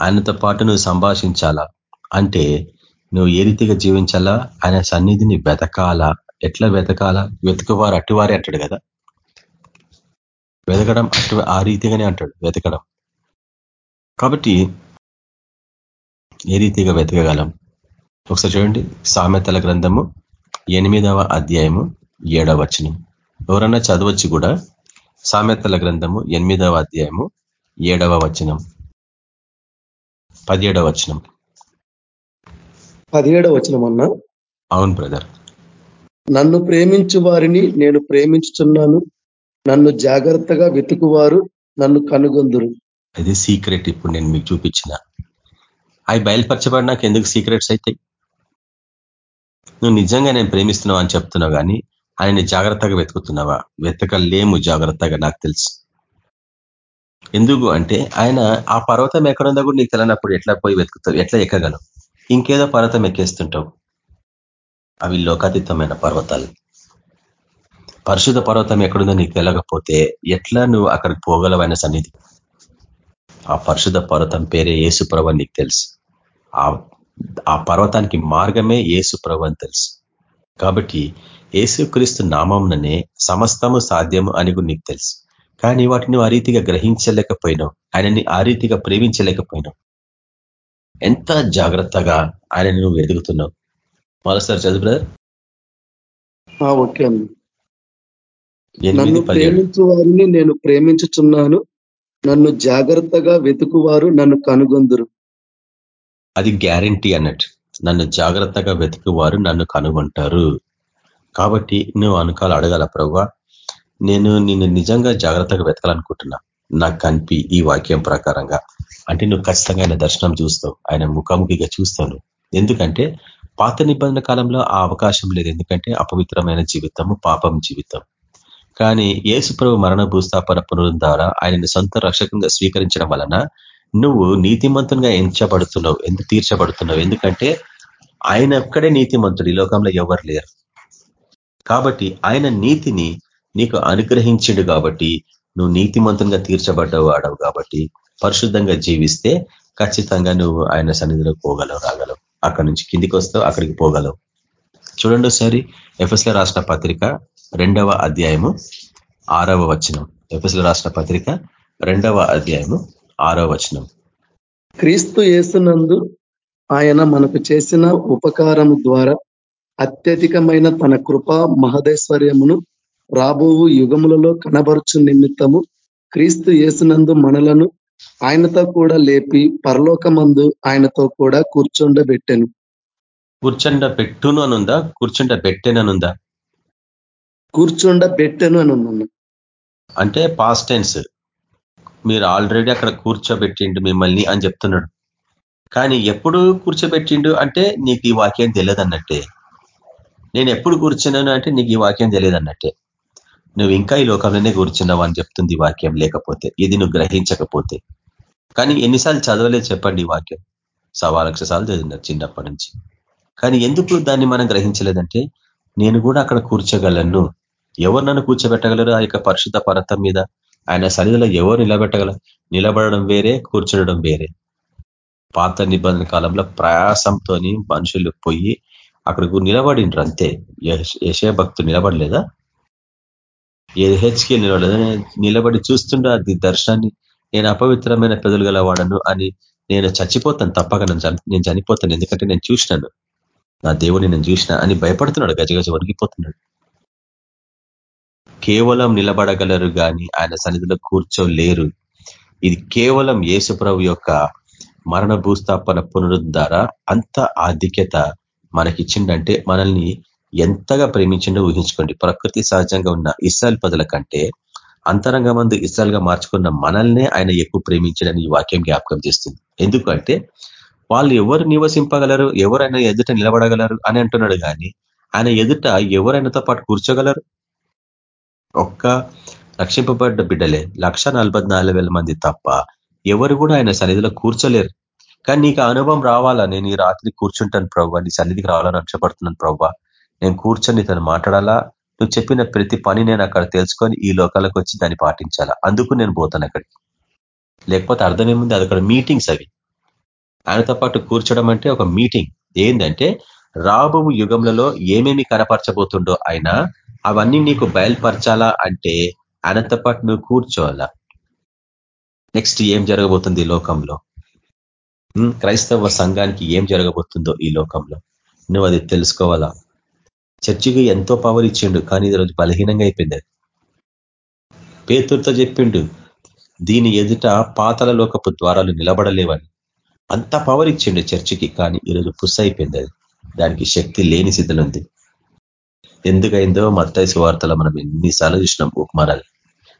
ఆయనతో పాటు నువ్వు సంభాషించాలా? అంటే నువ్వు ఏ రీతిగా జీవించాలా? ఆయన సన్నిధిని వెతకాలా? ఎట్లా వెతకాలా? వెతుకువారు అటువారే అంటాడు కదా. వెతకడం అటు ఆ రీతిగానే అంటాడు వెతకడం. కాబట్టి ఏ రీతిగా వెతకగలం? ఒకసారి చూడండి సామెతల గ్రంథము ఎనిమిదవ అధ్యాయము ఏడవ వచనం. ఎవరన్నా చదవచ్చు కూడా సామెతల గ్రంథము ఎనిమిదవ అధ్యాయము ఏడవ వచనం. పదిహేడవ వచనం. పదిహేడవ వచనం అన్నా అవును బ్రదర్. నన్ను ప్రేమించు వారిని నేను ప్రేమించుతున్నాను నన్ను జాగ్రత్తగా వెతుకువారు నన్ను కనుగొందురు. అది సీక్రెట్ ఇప్పుడు నేను మీకు చూపించిన. అవి బయలుపరచబడినాక ఎందుకు సీక్రెట్స్ అవుతాయి నువ్వు నిజంగా నేను ప్రేమిస్తున్నావు అని చెప్తున్నావు కానీ ఆయన్ని జాగ్రత్తగా వెతుకుతున్నావా? వెతకలేము జాగ్రత్తగా నాకు తెలుసు. ఎందుకు అంటే ఆయన ఆ పర్వతం ఎక్కడుందో కూడా నీకు తెలియనప్పుడు ఎట్లా పోయి వెతుకుతావు? ఎట్లా ఎక్కగలవు? ఇంకేదో పర్వతం ఎక్కేస్తుంటావు. అవి లోకాతీతమైన పర్వతాలు. పరిశుద్ధ పర్వతం ఎక్కడుందో నీకు తెలియకపోతే ఎట్లా నువ్వు అక్కడికి పోగలవైన సన్నిధి? ఆ పరిశుద్ధ పర్వతం పేరే ఏసుప్రభ నీకు తెలుసు. ఆ పర్వతానికి మార్గమే ఏసుప్రభ అని తెలుసు. కాబట్టి ఏసుక్రీస్తు నామంననే సమస్తము సాధ్యము అని నీకు తెలుసు. కానీ వాటిని ఆ రీతిగా గ్రహించలేకపోయినావు. ఆయనని ఆ రీతిగా ప్రేమించలేకపోయినావు. ఎంత జాగ్రత్తగా ఆయన నువ్వు ఎదుగుతున్నావు మరోసారి చదువు బ్రదర్. ఓకే నన్ను ప్రేమించు వారిని నేను ప్రేమించుచున్నాను. నన్ను జాగ్రత్తగా వెతుకువారు నన్ను కనుగొందురు. అది గ్యారంటీ అన్నట్టు. నన్ను జాగ్రత్తగా వెతుకువారు నన్ను కనుగొంటారు. కాబట్టి నువ్వు అనుకాలు అడగల ప్రభు నేను నిన్ను నిజంగా జాగ్రత్తగా వెతకాలనుకుంటున్నా. నాకు కనిపి ఈ వాక్యం ప్రకారంగా. అంటే నువ్వు ఖచ్చితంగా ఆయన దర్శనం చూస్తావు. ఆయన ముఖాముఖిగా చూస్తావు ఎందుకంటే పాత నిబంధన కాలంలో ఆ అవకాశం లేదు. ఎందుకంటే అపవిత్రమైన జీవితము పాపం జీవితం. కానీ ప్రభు మరణ భూస్థాపన పునరుద్ధ ద్వారా సొంత రక్షకంగా స్వీకరించడం వలన నువ్వు నీతిమంతునిగా ఎంచబడుతున్నావు ఎందుకు తీర్చబడుతున్నావు. ఎందుకంటే ఆయన ఒక్కడే నీతిమంతుడు ఈ లోకంలో ఎవరు లేరు. కాబట్టి ఆయన నీతిని నీకు అనుగ్రహించిండు కాబట్టి నువ్వు నీతిమంతంగా తీర్చబడ్డవాడవు కాబట్టి పరిశుద్ధంగా జీవిస్తే ఖచ్చితంగా నువ్వు ఆయన సన్నిధిలో పోగలవు రాగలవు. అక్కడి నుంచి కిందికి వస్తావు అక్కడికి పోగలవు. చూడండి ఒకసారి ఎఫ్ఎస్ల రాష్ట్ర పత్రిక రెండవ అధ్యాయము ఆరవ వచనం. ఎఫ్ఎస్ల రాష్ట్ర పత్రిక రెండవ అధ్యాయము ఆరవ వచనం. క్రీస్తు యేసునందు ఆయన మనకు చేసిన ఉపకారము ద్వారా అత్యధికమైన తన కృపా మహదైశ్వర్యమును రాబోవు యుగములలో కనబరుచు నిమిత్తము క్రీస్తు యేసునందు మనలను ఆయనతో కూడా లేపి పరలోకమందు ఆయనతో కూడా కూర్చుండబెట్టెను. కూర్చుండ పెట్టును అనుందా? కూర్చుండ పెట్టెననుందా కూర్చుండ పెట్టెను అని అంటే పాస్ట్ టెన్స్ మీరు ఆల్రెడీ అక్కడ కూర్చోబెట్టిండు మిమ్మల్ని అని చెప్తున్నాడు. కానీ ఎప్పుడు కూర్చోబెట్టిండు అంటే నీకు ఈ వాక్యం తెలియదు అన్నట్టే నేను ఎప్పుడు కూర్చున్నాను అంటే నీకు ఈ వాక్యం తెలియదు అన్నట్టే నువ్వు ఇంకా ఈ లోకంలోనే కూర్చున్నావు అని చెప్తుంది వాక్యం లేకపోతే ఇది నువ్వు గ్రహించకపోతే. కానీ ఎన్నిసార్లు చదవలేదు చెప్పండి ఈ వాక్యం. సవా లక్ష సార్లు చదివినారు చిన్నప్పటి నుంచి. కానీ ఎందుకు దాన్ని మనం గ్రహించలేదంటే నేను కూడా అక్కడ కూర్చోగలను. ఎవరు నన్ను కూర్చోబెట్టగలరు ఆ యొక్క పరిశుద్ధ పర్వతం మీద? ఆయన సన్నిధిలో ఎవరు నిలబెట్టగల నిలబడడం వేరే కూర్చునడం వేరే. పాత నిబంధన కాలంలో ప్రయాసంతో మనుషులు పోయి అక్కడికి నిలబడిండ్రు అంతే. యశయ భక్తు నిలబడలేదా? ఏది హెచ్కే నిలబడలేదా? నిలబడి చూస్తుండే అది దర్శనాన్ని. నేను అపవిత్రమైన పెదలు గలవాడను అని నేను చచ్చిపోతాను తప్పక. నేను చనిపోతాను ఎందుకంటే నేను చూసినాను. నా దేవుని నేను చూసిన అని భయపడుతున్నాడు. గజగజ వణిగిపోతున్నాడు కేవలం నిలబడగలరు కానీ ఆయన సన్నిధిలో కూర్చోలేరు. ఇది కేవలం యేసుప్రభు యొక్క మరణ భూస్థాపన పునరుద్ధార అంత ఆధిక్యత మనకిచ్చిండంటే మనల్ని ఎంతగా ప్రేమించిండో ఊహించుకోండి. ప్రకృతి సహజంగా ఉన్న ఇస్రాయల్ పదుల కంటే అంతరంగ మందు గా మార్చుకున్న మనల్నే ఆయన ఎక్కువ ప్రేమించడని ఈ వాక్యం జ్ఞాపకం చేస్తుంది. ఎందుకంటే వాళ్ళు ఎవరు నివసింపగలరు ఎవరైనా ఎదుట నిలబడగలరు అని అంటున్నాడు కానీ ఆయన ఎదుట ఎవరైనాతో పాటు కూర్చోగలరు? ఒక్క రక్షింపబడ్డ బిడ్డలే. లక్ష మంది తప్ప ఎవరు కూడా ఆయన సన్నిధిలో కూర్చోలేరు. కానీ నీకు అనుభవం రావాలా? నేను ఈ రాత్రి కూర్చుంటాను ప్రవ్వా. నీ సన్నిధికి రావాలని రక్షపడుతున్నాను ప్రవ్వా. నేను కూర్చొని తను మాట్లాడాలా? నువ్వు చెప్పిన ప్రతి పని నేను అక్కడ తెలుసుకొని ఈ లోకాలకు వచ్చి దాన్ని పాటించాలా? అందుకు నేను పోతాను అక్కడికి. లేకపోతే అర్థమేముంది అది అక్కడ మీటింగ్స్ అవి. ఆయనతో పాటు కూర్చోడం అంటే ఒక మీటింగ్ ఏంటంటే రాబో యుగంలో ఏమేమి కనపరచబోతుండో ఆయన అవన్నీ నీకు బయలుపరచాలా అంటే ఆయనతో పాటు నువ్వు కూర్చోవాలా? నెక్స్ట్ ఏం జరగబోతుంది ఈ లోకంలో? క్రైస్తవ సంఘానికి ఏం జరగబోతుందో ఈ లోకంలో? నువ్వు అది తెలుసుకోవాలా? చర్చికి ఎంతో పవర్ ఇచ్చిండు కానీ ఈరోజు బలహీనంగా అయిపోయింది అది. పేతుర్తో చెప్పిండు దీని ఎదుట పాతల లోకపు ద్వారాలు నిలబడలేవని. అంత పవర్ ఇచ్చిండు చర్చికి కానీ ఈరోజు పుస్ అయిపోయింది అది. దానికి శక్తి లేని స్థితిలో ఎందుకైందో మత్తైసు వార్తలో మనం ఎన్నిసార్లు చూసినాం ఉపమానాలు.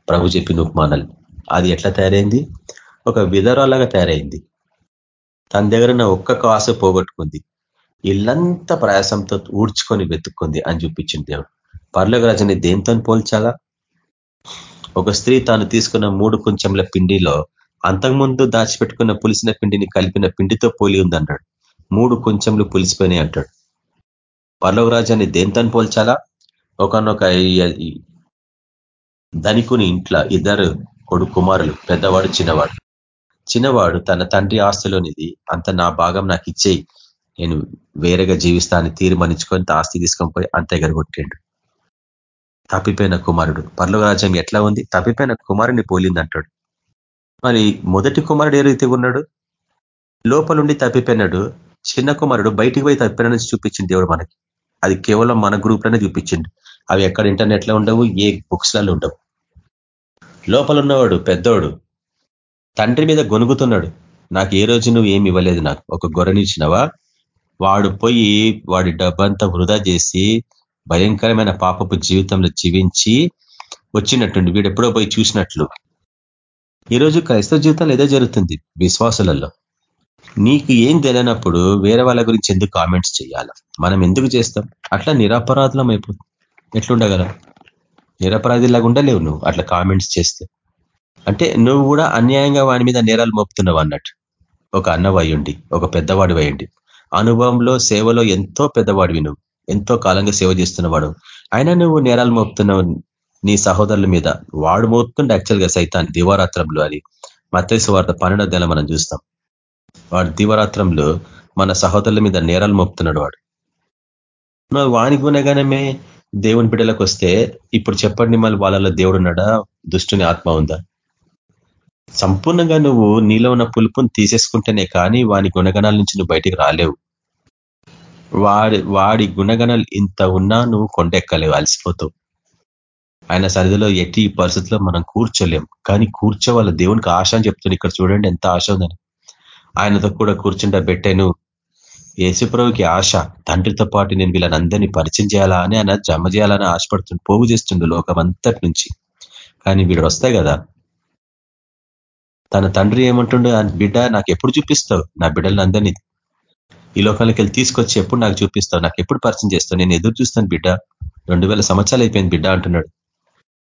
ప్రభు చెప్పిన ఉపమానాలు. అది ఎట్లా తయారైంది? ఒక విధరాలాగా తయారైంది. తన దగ్గర ఒక్క కాసు పోగొట్టుకుంది. ఇల్లంతా ప్రయాసంతో ఊడ్చుకొని వెతుక్కుంది అని చూపించింది దేవుడు. పర్లోక రాజని దేంతో పోల్చాలా? ఒక స్త్రీ తాను తీసుకున్న మూడు కొంచెంల పిండిలో అంతకుముందు దాచిపెట్టుకున్న పులిసిన పిండిని కలిపిన పిండితో పోలి ఉందన్నాడు. మూడు కొంచెంలు పులిసిపోయినాయి అంటాడు. పర్లోక రాజాన్ని దేంతని పోల్చాలా? ఒకనొక ధనికుని ఇంట్లో ఇద్దరు కొడు కుమారులు పెద్దవాడు చిన్నవాడు. చిన్నవాడు తన తండ్రి ఆస్తిలోనిది అంత నా భాగం నాకు ఇచ్చేయి. నేను వేరేగా జీవిస్తా అని తీర్మానించుకొని ఆస్తి తీసుకొని పోయి అంత ఎగరగొట్టిండు తప్పిపోయిన కుమారుడు. పర్లోక రాజ్యం ఎట్లా ఉంది? తప్పిపోయిన కుమారుని పోలింది అంటాడు. మరి మొదటి కుమారుడు ఏ రీతి ఉన్నాడు? లోపలుండి తప్పిపోయినాడు చిన్న కుమారుడు బయటికి పోయి తప్పిపోయిన చూపించింది దేవుడు మనకి. అది కేవలం మన గ్రూప్లోనే చూపించింది. అవి ఎక్కడ ఇంటర్నెట్లో ఉండవు ఏ బుక్స్లలో ఉండవు. లోపల ఉన్నవాడు పెద్దోడు. తండ్రి మీద గొనుగుతున్నాడు. నాకు ఏ రోజు నువ్వు ఏమి ఇవ్వలేదు నాకు. ఒక గొర్రెనిచ్చినవా వాడు పోయి వాడి డబ్బంతా వృధా చేసి భయంకరమైన పాపపు జీవితంలో జీవించి వచ్చినట్టుండి వీడు ఎప్పుడో పోయి చూసినట్లు. ఈరోజు క్రైస్తవ జీవితంలో ఏదో జరుగుతుంది విశ్వాసులలో. నీకు ఏం తెలియనప్పుడు వేరే వాళ్ళ గురించి ఎందుకు కామెంట్స్ చేయాలి? మనం ఎందుకు చేస్తాం? అట్లా నిరపరాధులం అయిపోతుంది ఎట్లుండగలం? నిరపరాధిలాగా ఉండలేవు నువ్వు అట్లా కామెంట్స్ చేస్తే. అంటే నువ్వు కూడా అన్యాయంగా వాడి మీద నేరాలు మోపుతున్నావు అన్నట్టు. ఒక అన్నవయ్యుండి ఒక పెద్దవాడు అయ్యండి అనుభవంలో సేవలో ఎంతో పెద్దవాడివి నువ్వు. ఎంతో కాలంగా సేవ చేస్తున్నవాడు. అయినా నువ్వు నేరాలు మోపుతున్నావు నీ సహోదరుల మీద. వాడు మోపుతుండే యాక్చువల్గా సైతాన్ దివారాత్రంలో అది. మత్స్య వార్త పన్నెండో మనం చూస్తాం. వాడు దీవరాత్రంలో మన సహోదరుల మీద నేరాలు మోపుతున్నాడు వాడు. నువ్వు వాణి గుణగానమే దేవుని బిడ్డలకు వస్తే ఇప్పుడు చెప్పండి మళ్ళీ వాళ్ళలో దేవుడు ఉన్నాడా? దుష్టుని ఆత్మ ఉందా? సంపూర్ణంగా నువ్వు నీలో ఉన్న పులుపుని తీసేసుకుంటేనే కానీ వాని గుణగణాల నుంచి నువ్వు బయటికి రాలేవు. వాడి వాడి గుణగణాలు ఇంత ఉన్నా నువ్వు కొండెక్కలేవు అలసిపోతావు. ఆయన సరిధిలో ఎట్టి పరిస్థితిలో మనం కూర్చోలేం. కానీ కూర్చోవాల. దేవునికి ఆశ అని చెప్తుంది ఇక్కడ చూడండి ఎంత ఆశ ఉందని. ఆయనతో కూడా కూర్చుండ పెట్టాను. యేసుప్రభుకి ఆశ తండ్రితో పాటు నేను వీళ్ళని అందరినీ పరిచయం చేయాలా అని ఆయన జమ చేయాలని ఆశపడుతుంది పోగు చేస్తుండు లోకం అంతటి నుంచి. కానీ వీడు వస్తాయి కదా. తన తండ్రి ఏమంటుండు బిడ్డ నాకు ఎప్పుడు చూపిస్తావు? నా బిడ్డలను అందరినీ ఈ లోకాలకి వెళ్ళి తీసుకొచ్చి ఎప్పుడు నాకు చూపిస్తావు? నాకు ఎప్పుడు పరిచయం చేస్తావు? నేను ఎదురు చూస్తాను బిడ్డ. రెండు సంవత్సరాలు అయిపోయింది బిడ్డ అంటున్నాడు.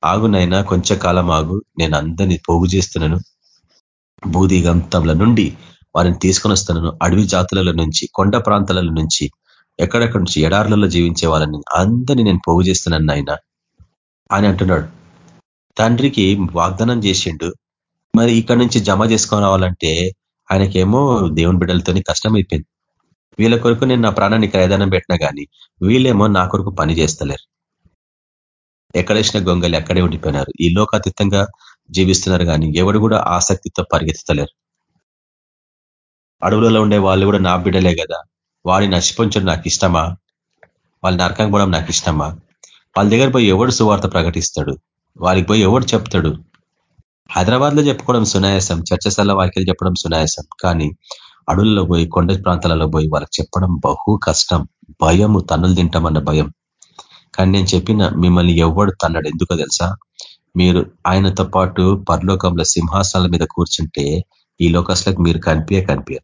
ఆగునైనా కొంచెం కాలం ఆగు. నేను అందరినీ పోగు చేస్తున్నాను. భూదిగంతంల నుండి వారిని తీసుకొని వస్తున్నాను అడవి జాతుల నుంచి కొండ ప్రాంతాల నుంచి ఎక్కడెక్కడి నుంచి ఎడార్లలో జీవించే వాళ్ళని అందరినీ నేను పోగు చేస్తున్నాను ఆయన అని అంటున్నాడు. తండ్రికి వాగ్దానం చేసిండు. మరి ఇక్కడ నుంచి జమ చేసుకొని రావాలంటే ఆయనకేమో దేవుని బిడ్డలతోని కష్టమైపోయింది. వీళ్ళ కొరకు నేను నా ప్రాణాన్ని క్రయదానం పెట్టినా కానీ వీళ్ళేమో నా కొరకు పని చేస్తలేరు. ఎక్కడేసిన గొంగలి అక్కడే ఉండిపోయినారు. ఈ లోకాతీతంగా జీవిస్తున్నారు కానీ ఎవడు కూడా ఆసక్తితో పరిగెత్తలేరు. అడవులలో ఉండే వాళ్ళు కూడా నా బిడ్డలే కదా. వాడిని నశిపించడం నాకు ఇష్టమా? వాళ్ళు నరకం పోవడం నాకు ఇష్టమా? వాళ్ళ దగ్గర పోయి ఎవడు సువార్త ప్రకటిస్తాడు? వారికి పోయి ఎవడు చెప్తాడు? హైదరాబాద్లో చెప్పుకోవడం సునాయాసం చర్చశాల వాక్యలు చెప్పడం సునాయాసం. కానీ అడవుల్లో పోయి కొండ ప్రాంతాలలో పోయి వాళ్ళకి చెప్పడం బహు కష్టం. భయము తన్నులు తింటామన్న భయం. కానీ నేను చెప్పిన మిమ్మల్ని ఎవడు తన్నాడు? ఎందుకో తెలుసా? మీరు ఆయనతో పాటు పరలోకంలో సింహాసనాల మీద కూర్చుంటే ఈ లోకస్లకు మీరు కనిపించే కనిపించ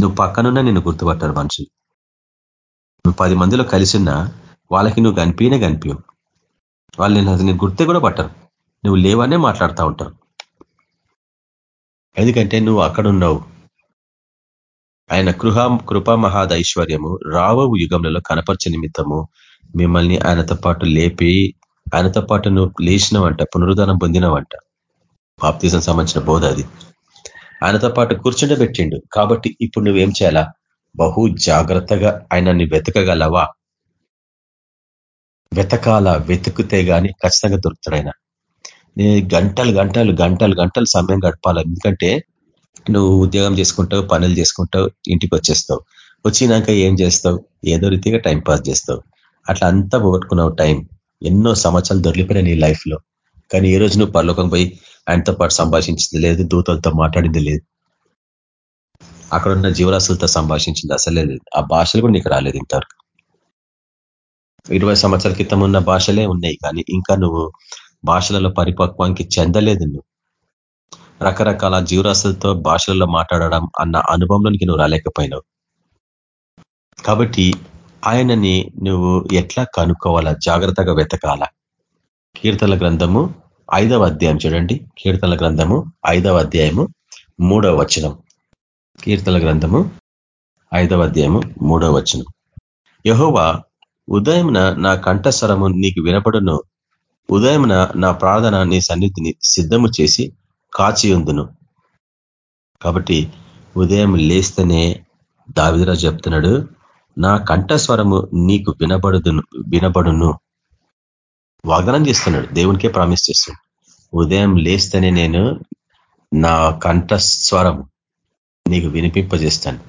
నువ్వు పక్కనున్నా నిన్ను గుర్తుపట్టారు మనుషులు. నువ్వు పది మందిలో కలిసిన్నా వాళ్ళకి నువ్వు కనిపినే కనిపించవు వాళ్ళు నేను నేను గుర్తే కూడా పట్టరు. నువ్వు లేవనే మాట్లాడుతూ ఉంటారు. ఎందుకంటే నువ్వు అక్కడున్నావు. ఆయన కృహ కృపా మహాదైశ్వర్యము రావవు యుగంలో కనపరిచే నిమిత్తము మిమ్మల్ని ఆయనతో పాటు లేపి ఆయనతో పాటు నువ్వు లేచినవంట పునరుద్ధానం పొందినవంట. బాప్తీసం సంబంధించిన బోధ అది. ఆయనతో పాటు కూర్చుండబెట్టిండు. కాబట్టి ఇప్పుడు నువ్వేం చేయాలా? బహు జాగ్రత్తగా ఆయనని వెతకగలవా? వెతకాల? వెతుకుతే కానీ ఖచ్చితంగా దొరుకుతాడు ఆయన. నేను గంటలు గంటలు గంటలు గంటలు సమయం గడపాలి. ఎందుకంటే నువ్వు ఉద్యోగం చేసుకుంటావు పనులు చేసుకుంటావు ఇంటికి వచ్చేస్తావు. వచ్చినాక ఏం చేస్తావు? ఏదో రీతిగా టైం పాస్ చేస్తావు. అట్లా అంతా పోగొట్టుకున్నావు టైం. ఎన్నో సంవత్సరాలు దొరికిపోయినాయి నీ లైఫ్లో. కానీ ఈ రోజు నువ్వు పరలోకం పోయి ఆయనతో పాటు సంభాషించింది లేదు దూతలతో మాట్లాడింది లేదు. అక్కడ ఉన్న జీవరాశులతో సంభాషించింది అసలే లేదు. ఆ భాషలు కూడా నీకు రాలేదు ఇంతవరకు. ఇరవై సంవత్సరాల క్రితం ఉన్న భాషలే ఉన్నాయి కానీ ఇంకా నువ్వు భాషలలో పరిపక్వానికి చెందలేదు నువ్వు. రకరకాల జీవరాశులతో భాషలలో మాట్లాడడం అన్న అనుభవంలోనికి నువ్వు రాలేకపోయినావు. కాబట్టి ఆయనని నువ్వు ఎట్లా కనుక్కోవాలా? జాగ్రత్తగా వెతకాల? కీర్తన గ్రంథము ఐదవ అధ్యాయం చూడండి. కీర్తనల గ్రంథము ఐదవ అధ్యాయము మూడవ వచనం. కీర్తన గ్రంథము ఐదవ అధ్యాయము మూడవ వచనం. యహోవా ఉదయంన నా కంఠస్వరము నీకు వినపడును. ఉదయంన నా ప్రార్థన నీ సన్నిధిని సిద్ధము చేసి కాచి ఉందును కాబట్టి ఉదయం లేస్తేనే దావిదరాజు చెప్తున్నాడు నా కంఠస్వరము నీకు వినబడుదును వినబడును. వాగ్దానం చేస్తున్నాడు దేవునికే ప్రామిస్ చేస్తున్నాడు. ఉదయం లేస్తేనే నేను నా కంఠస్వరం నీకు వినిపింపజేస్తాను.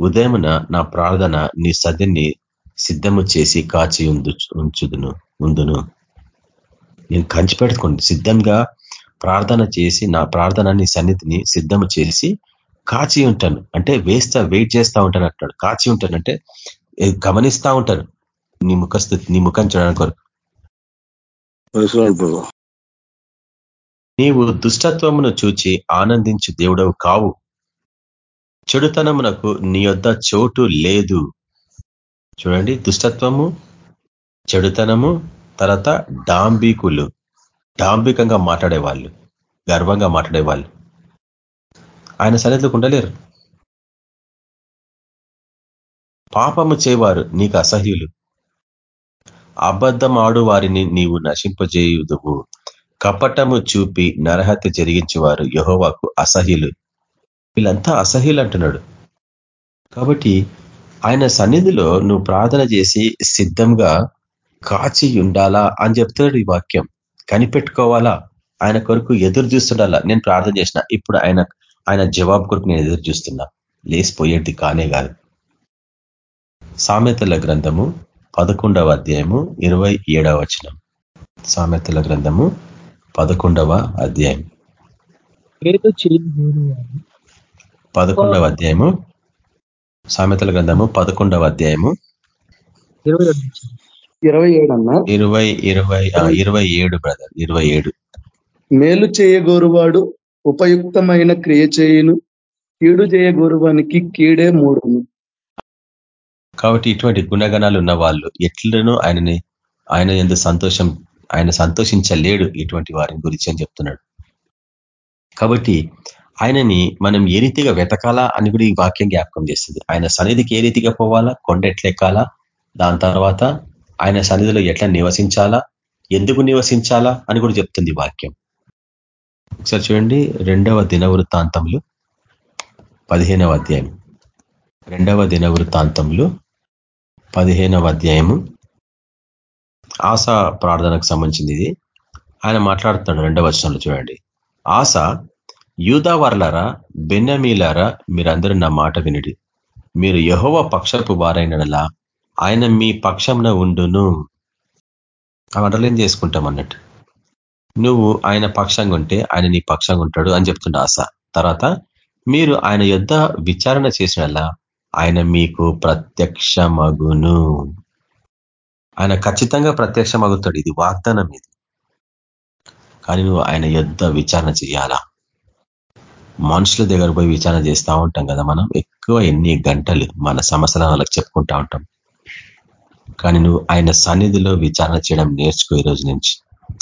ఉదయమున నా ప్రార్థన నీ సదిని సిద్ధము చేసి కాచి ఉంచుదును ఉందును. నేను కంచి పెట్టుకోండి సిద్ధంగా ప్రార్థన చేసి నా ప్రార్థన నీ సన్నిధిని సిద్ధము చేసి కాచి ఉంటాను. అంటే వేస్తా వెయిట్ చేస్తా ఉంటాను అంటాడు. కాచి ఉంటాను అంటే గమనిస్తూ ఉంటాను. నీ ముఖస్థితి నీ ముఖం చూడడానికి కొరకు నీవు దుష్టత్వమును చూచి ఆనందించు దేవుడవు కావు. చెడుతనమునకు నీ యొద్ద చోటు లేదు. చూడండి దుష్టత్వము చెడుతనము తర్వాత డాంబికులు. డాంబికంగా మాట్లాడేవాళ్ళు గర్వంగా మాట్లాడేవాళ్ళు. ఆయన సన్నిధిలోకి ఉండలేరు. పాపము చేవారు నీకు అసహ్యులు. అబద్ధం ఆడు వారిని నీవు నశింపజేయుదువు. కపటము చూపి నరహత్య జరిగించేవారు యహోవాకు అసహ్యులు. వీళ్ళంతా అసహ్యులు అంటున్నాడు. కాబట్టి ఆయన సన్నిధిలో నువ్వు ప్రార్థన చేసి సిద్ధంగా కాచి ఉండాలా అని చెప్తున్నాడు ఈ వాక్యం. కనిపెట్టుకోవాలా? ఆయన కొరకు ఎదురు చూస్తుండాలా? నేను ప్రార్థన చేసిన. ఇప్పుడు ఆయన ఆయన జవాబు కొరకు నేను ఎదురు చూస్తున్నా. లేసిపోయేది కానే కాదు. సామెతల గ్రంథము పదకొండవ అధ్యాయము ఇరవై ఏడవ వచనం. సామెతల గ్రంథము పదకొండవ అధ్యాయం. పదకొండవ అధ్యాయము. సామెతల గ్రంథము పదకొండవ అధ్యాయము. ఇరవై ఏడు అన్నా? ఇరవై ఇరవై ఇరవై ఏడు బ్రదర్ ఇరవై ఏడు. మేలు చేయగోరువాడు ఉపయుక్తమైన క్రియ చేయును కీడు చేయగోరువానికి కీడే మూడును. కాబట్టి ఇటువంటి గుణగణాలు ఉన్న వాళ్ళు ఎట్లను ఆయనని ఆయన ఎందు సంతోషం ఆయన సంతోషించలేడు ఇటువంటి వారిని గురించి అని చెప్తున్నాడు. కాబట్టి ఆయనని మనం ఏ రీతిగా వెతకాలా అని కూడా ఈ వాక్యం జ్ఞాపకం చేస్తుంది. ఆయన సన్నిధికి ఏ రీతిగా పోవాలా? కొండ ఎట్లెక్కాలా దాని తర్వాత ఆయన సన్నిధిలో ఎట్లా నివసించాలా? ఎందుకు నివసించాలా అని కూడా చెప్తుంది వాక్యం. ఒకసారి చూడండి రెండవ దిన వృత్తాంతములు పదిహేనవ అధ్యాయం రెండవ దిన వృత్తాంతములు పదిహేనవ అధ్యాయము ఆశ ప్రార్థనకు సంబంధించింది ఇది. ఆయన మాట్లాడుతున్నాడు రెండవ వచనంలో చూడండి. ఆశ యూదావర్లారా బెన్నమీలారా మీరందరూ నా మాట వినిడి. మీరు యహోవ పక్షపు వారైనలా ఆయన మీ పక్షంన ఉండును. ఆ ఏం చేసుకుంటాం అన్నట్టు. నువ్వు ఆయన పక్షంగా ఉంటే ఆయన నీ పక్షంగా ఉంటాడు అని చెప్తుండ ఆశ. తర్వాత మీరు ఆయన యుద్ధ విచారణ చేసినలా ఆయన మీకు ప్రత్యక్షమగును. ఆయన ఖచ్చితంగా ప్రత్యక్షమవుతాడు ఇది వాగ్దానం ఇది. కానీ నువ్వు ఆయన యుద్ధ విచారణ చేయాలా మనుషుల దగ్గర పోయి విచారణ చేస్తూ ఉంటాం కదా మనం. ఎక్కువ ఎన్ని గంటలు మన సమస్యలను వాళ్ళకి చెప్పుకుంటా ఉంటాం. కానీ నువ్వు ఆయన సన్నిధిలో విచారణ చేయడం నేర్చుకో ఈ రోజు నుంచి.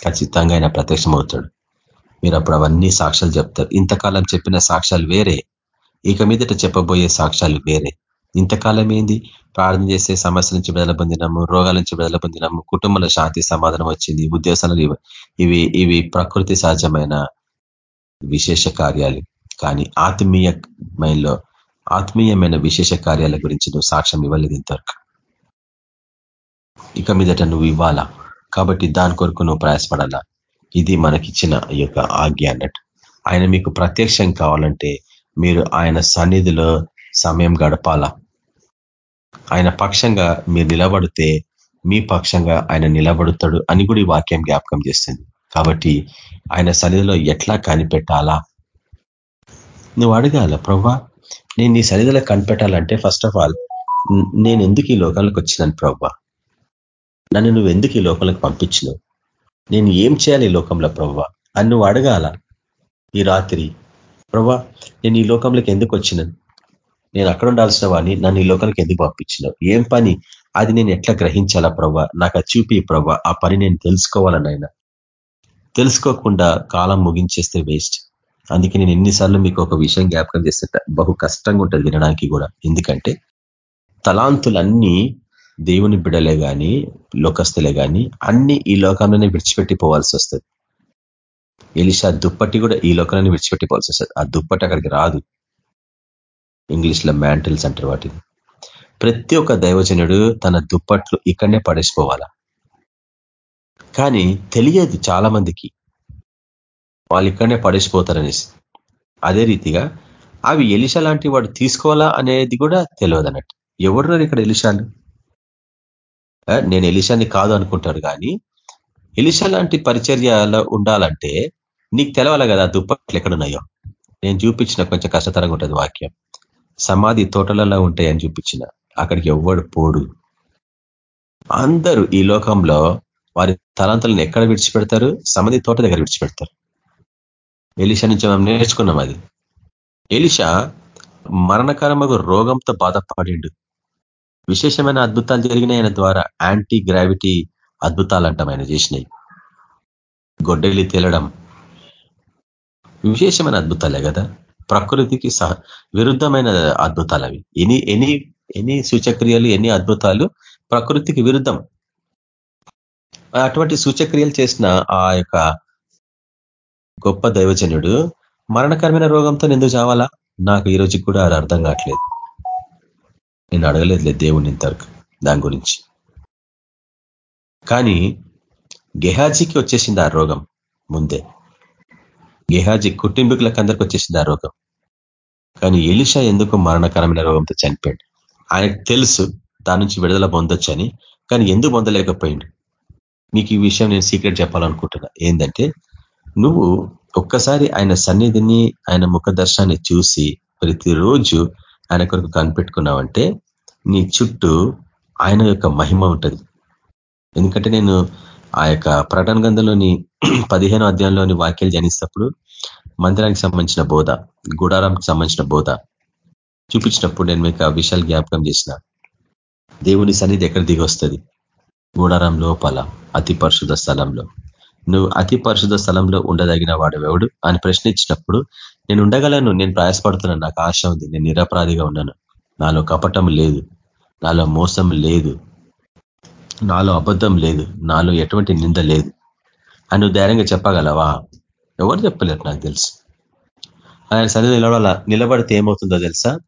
ఖచ్చితంగా ఆయన ప్రత్యక్షమవుతాడు. మీరు అప్పుడు అవన్నీ సాక్ష్యాలు చెప్తారు. ఇంతకాలం చెప్పిన సాక్ష్యాలు వేరే. ఇక మీదట చెప్పబోయే సాక్ష్యాలు వేరే. ఇంతకాలం ఏంది ప్రార్థన చేసే సమస్య నుంచి విడుదల పొందినాము రోగాల నుంచి విడుదల పొందినాము కుటుంబంలో శాంతి సమాధానం వచ్చింది ఉద్దేశాలు ఇవి ఇవి ప్రకృతి సహజమైన విశేష కార్యాలు. కానీ ఆత్మీయమైనలో ఆత్మీయమైన విశేష కార్యాల గురించి నువ్వు సాక్ష్యం ఇవ్వలేదు ఇంతవరకు. ఇక మీదట నువ్వు ఇవ్వాలా? కాబట్టి దాని కొరకు నువ్వు ప్రయాసపడాలా? ఇది మనకిచ్చిన ఈ యొక్క ఆజ్ఞ అన్నట్టు. ఆయన మీకు ప్రత్యక్షం కావాలంటే మీరు ఆయన సన్నిధిలో సమయం గడపాలా? ఆయన పక్షంగా మీరు నిలబడితే మీ పక్షంగా ఆయన నిలబడుతాడు అని కూడా ఈ వాక్యం జ్ఞాపకం చేస్తుంది. కాబట్టి ఆయన సన్నిధిలో ఎట్లా కనిపెట్టాలా? నువ్వు అడగాల ప్రవ్వా నేను నీ సన్నిధిలో కనిపెట్టాలంటే ఫస్ట్ ఆఫ్ ఆల్ నేను ఎందుకు ఈ లోకాలకు వచ్చినాను ప్రవ్వా నన్ను నువ్వు ఎందుకు ఈ లోకంలోకి పంపించినావు? నేను ఏం చేయాలి ఈ లోకంలో ప్రవ్వా అని నువ్వు అడగాల ఈ రాత్రి. ప్రవ్వా నేను ఈ లోకంలోకి ఎందుకు వచ్చినాను? నేను అక్కడ ఉండాల్సిన వాడిని నన్ను ఈ లోకానికి ఎందుకు పంపించినావు? ఏం పని? అది నేను ఎట్లా గ్రహించాలా ప్రవ్వా? నాకు చూపి ప్రవ్వా ఆ పని నేను తెలుసుకోవాలనైనా తెలుసుకోకుండా కాలం ముగించేస్తే వేస్ట్. అందుకే నేను ఎన్నిసార్లు మీకు ఒక విషయం జ్ఞాపకం చేస్తే బహు కష్టంగా ఉంటుంది వినడానికి కూడా. ఎందుకంటే తలాంతులన్నీ దేవుని బిడలే కానీ లోకస్తులే కానీ అన్ని ఈ లోకంలోనే విడిచిపెట్టి పోవాల్సి వస్తుంది. ఎలిషా దుప్పటి కూడా ఈ లోకంలోనే విడిచిపెట్టి పోవాల్సి వస్తుంది. ఆ దుప్పటి అక్కడికి రాదు. ఇంగ్లీష్లో మ్యాంటిల్స్ అంటారు వాటిని. ప్రతి ఒక్క దైవజనుడు తన దుప్పట్లు ఇక్కడనే పడేసిపోవాలా కానీ తెలియదు చాలా మందికి వాళ్ళు ఇక్కడనే పడేసిపోతారనేసి అదే రీతిగా అవి ఎలిష లాంటి వాడు తీసుకోవాలా అనేది కూడా తెలియదు అన్నట్టు ఎవరున్నారు ఇక్కడ ఎలిషాలు? నేను ఎలిషాని కాదు అనుకుంటారు కానీ ఎలిషా లాంటి పరిచర్యలో ఉండాలంటే నీకు తెలవాలి కదా దుప్పట్లు ఎక్కడున్నాయో? నేను చూపించిన కొంచెం కష్టతరంగా ఉంటుంది వాక్యం. సమాధి తోటలలో ఉంటాయని చూపించిన. అక్కడికి ఎవ్వడు పోడు. అందరూ ఈ లోకంలో వారి తలాంతలను ఎక్కడ విడిచిపెడతారు? సమాధి తోట దగ్గర విడిచిపెడతారు. ఎలిషా నుంచి మనం నేర్చుకున్నాం అది. ఎలిషా మరణకరమగు రోగంతో బాధపడిండు. విశేషమైన అద్భుతాలు జరిగినాయి ఆయన ద్వారా. యాంటీ గ్రావిటీ అద్భుతాలు అంటాం ఆయన చేసినాయి గొడ్డలి తేలడం విశేషమైన అద్భుతాలే కదా? ప్రకృతికి సహ విరుద్ధమైన అద్భుతాలు అవి ఎనీ ఎనీ ఎనీ సూచక్రియలు ఎన్ని అద్భుతాలు ప్రకృతికి విరుద్ధం. అటువంటి సూచక్రియలు చేసిన ఆ యొక్క గొప్ప దైవజనుడు మరణకరమైన రోగంతో ఎందుకు చావాలా నాకు ఈ రోజుకి కూడా అది అర్థం కావట్లేదు. నేను అడగలేదులే దేవుని ఇంతవరకు దాని గురించి. కానీ గెహాజీకి వచ్చేసింది ఆ రోగం ముందే. గెహాజీ కుటుంబీకులకు అందరికి వచ్చేసింది ఆ రోగం. కానీ ఎలిషా ఎందుకు మరణకరమైన రోగంతో చనిపోయాడు? ఆయనకు తెలుసు దాని నుంచి విడుదల పొందొచ్చని కానీ ఎందుకు పొందలేకపోయిండు? మీకు ఈ విషయం నేను సీక్రెట్ చెప్పాలనుకుంటున్నా. ఏంటంటే నువ్వు ఒక్కసారి ఆయన సన్నిధిని ఆయన ముఖ దర్శనాన్ని చూసి ప్రతిరోజు ఆయన కొరకు కనిపెట్టుకున్నావంటే నీ చుట్టూ ఆయన యొక్క మహిమ ఉంటుంది. ఎందుకంటే నేను ఆ యొక్క ప్రకటన గంధంలోని [CLEARS THROAT] పదిహేను అధ్యాయంలోని వాక్యాలు జనిస్తప్పుడు మందిరానికి సంబంధించిన బోధ గుడారానికి సంబంధించిన బోధ చూపించినప్పుడు నేను మీకు ఆ విషయాలు జ్ఞాపకం చేసిన. దేవుని సన్నిధి ఎక్కడ దిగి వస్తుంది? గూడారం లోపల అతి పరిశుద్ధ స్థలంలో. నువ్వు అతి పరిశుద్ధ స్థలంలో ఉండదగిన వాడు ఎవడు? అని ప్రశ్నించినప్పుడు నేను ఉండగలను నేను ప్రయాసపడుతున్నాను నాకు ఆశ ఉంది నేను నిరపరాధిగా ఉన్నాను. నాలో కపటం లేదు నాలో మోసం లేదు నాలో అబద్ధం లేదు నాలో ఎటువంటి నింద లేదు. అని నువ్వు ధైర్యంగా చెప్పగలవా? ఎవరు చెప్పలేరు నాకు తెలుసు. ఆయన సన్నిధి నిలబడాల నిలబడితే ఏమవుతుందో తెలుసా?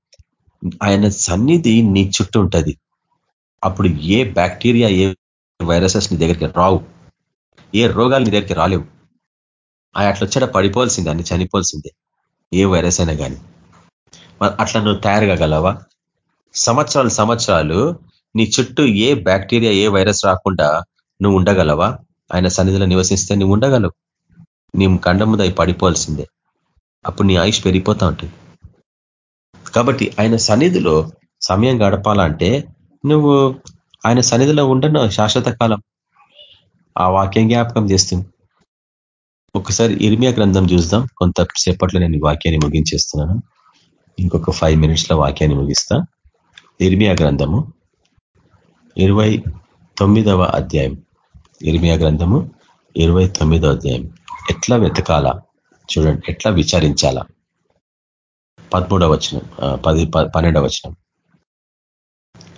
ఆయన సన్నిధి నీ చుట్టూ ఉంటుంది. అప్పుడు ఏ బ్యాక్టీరియా ఏ వైరసెస్ నీ దగ్గరికి రావు. ఏ రోగాలు నీ దగ్గరికి రాలేవు. ఆయన అట్లా వచ్చాడ? పడిపోవాల్సిందే అన్ని చనిపోవాల్సిందే. ఏ వైరస్ అయినా కానీ అట్లా నువ్వు తయారు కాగలవా సంవత్సరాలు సంవత్సరాలు నీ చుట్టూ ఏ బ్యాక్టీరియా ఏ వైరస్ రాకుండా నువ్వు ఉండగలవా? ఆయన సన్నిధిలో నివసిస్తే నువ్వు ఉండగలవు. నీ కండముదై పడిపోవాల్సిందే. అప్పుడు నీ ఆయుష్ పెరిగిపోతూ ఉంటుంది. కాబట్టి ఆయన సన్నిధిలో సమయం గడపాలంటే నువ్వు ఆయన సన్నిధిలో ఉండను శాశ్వత కాలం. ఆ వాక్యం జ్ఞాపకం చేస్తుంది. ఒకసారి ఇర్మియా గ్రంథం చూద్దాం. కొంతసేపట్లో నేను వాక్యాన్ని ముగించేస్తున్నాను. ఇంకొక ఫైవ్ మినిట్స్లో వాక్యాన్ని ముగిస్తా. ఇర్మియా గ్రంథము ఇరవై తొమ్మిదవ అధ్యాయం. ఇర్మియా గ్రంథము ఇరవై అధ్యాయం. ఎట్లా వెతకాలా? చూడండి ఎట్లా విచారించాలా? పదమూడవ వచనం పది పన్నెండవ వచనం.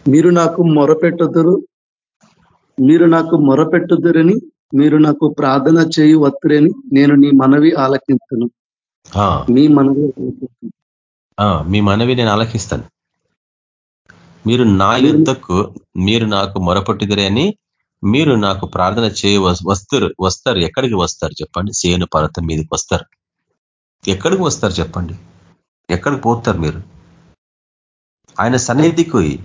మీరు నాకు మొరపెట్టుదురు మీరు నాకు మొరపెట్టుదురని మీరు నాకు ప్రార్థన చేయి వత్తురని నేను నీ మనవి ఆలకిస్తాను మీ మనవి మీ మనవి నేను ఆలకిస్తాను. మీరు నా యుద్ధకు మీరు నాకు మొరపట్టుదిరే అని మీరు నాకు ప్రార్థన చేయ వస్తారు వస్తారు. ఎక్కడికి వస్తారు చెప్పండి? సేను పర్వతం మీదకి వస్తారు. ఎక్కడికి వస్తారు చెప్పండి? ఎక్కడికి పోతారు మీరు? ఆయన సన్నిధికి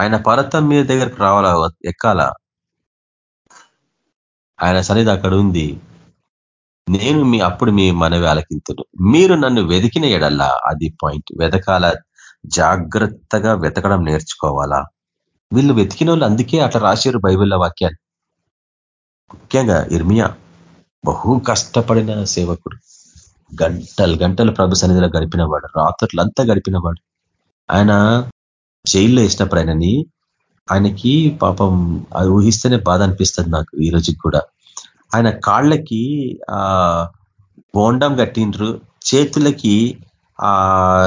ఆయన పర్వతం మీద దగ్గరకు రావాలా ఎక్కాలా? ఆయన సన్నిధి అక్కడ ఉంది. నేను మీ అప్పుడు మీ మనవి ఆలకింతును. మీరు నన్ను వెతికిన ఎడల్లా అది పాయింట్. వెతకాల జాగ్రత్తగా వెతకడం నేర్చుకోవాలా? వీళ్ళు వెతికిన వాళ్ళు అందుకే అట్లా రాశారు బైబిల్లో వాక్యాన్ని ముఖ్యంగా ఇర్మియా బహు కష్టపడిన సేవకుడు. గంటలు గంటలు ప్రభు సన్నిధిలో గడిపినవాడు రాత్రులంతా గడిపినవాడు. ఆయన జైల్లో వేసినప్పుడు ఆయనని ఆయనకి పాపం అది ఊహిస్తేనే బాధ అనిపిస్తుంది నాకు ఈ రోజుకి కూడా. ఆయన కాళ్ళకి ఆ బోండం కట్టిండ్రు. చేతులకి ఆ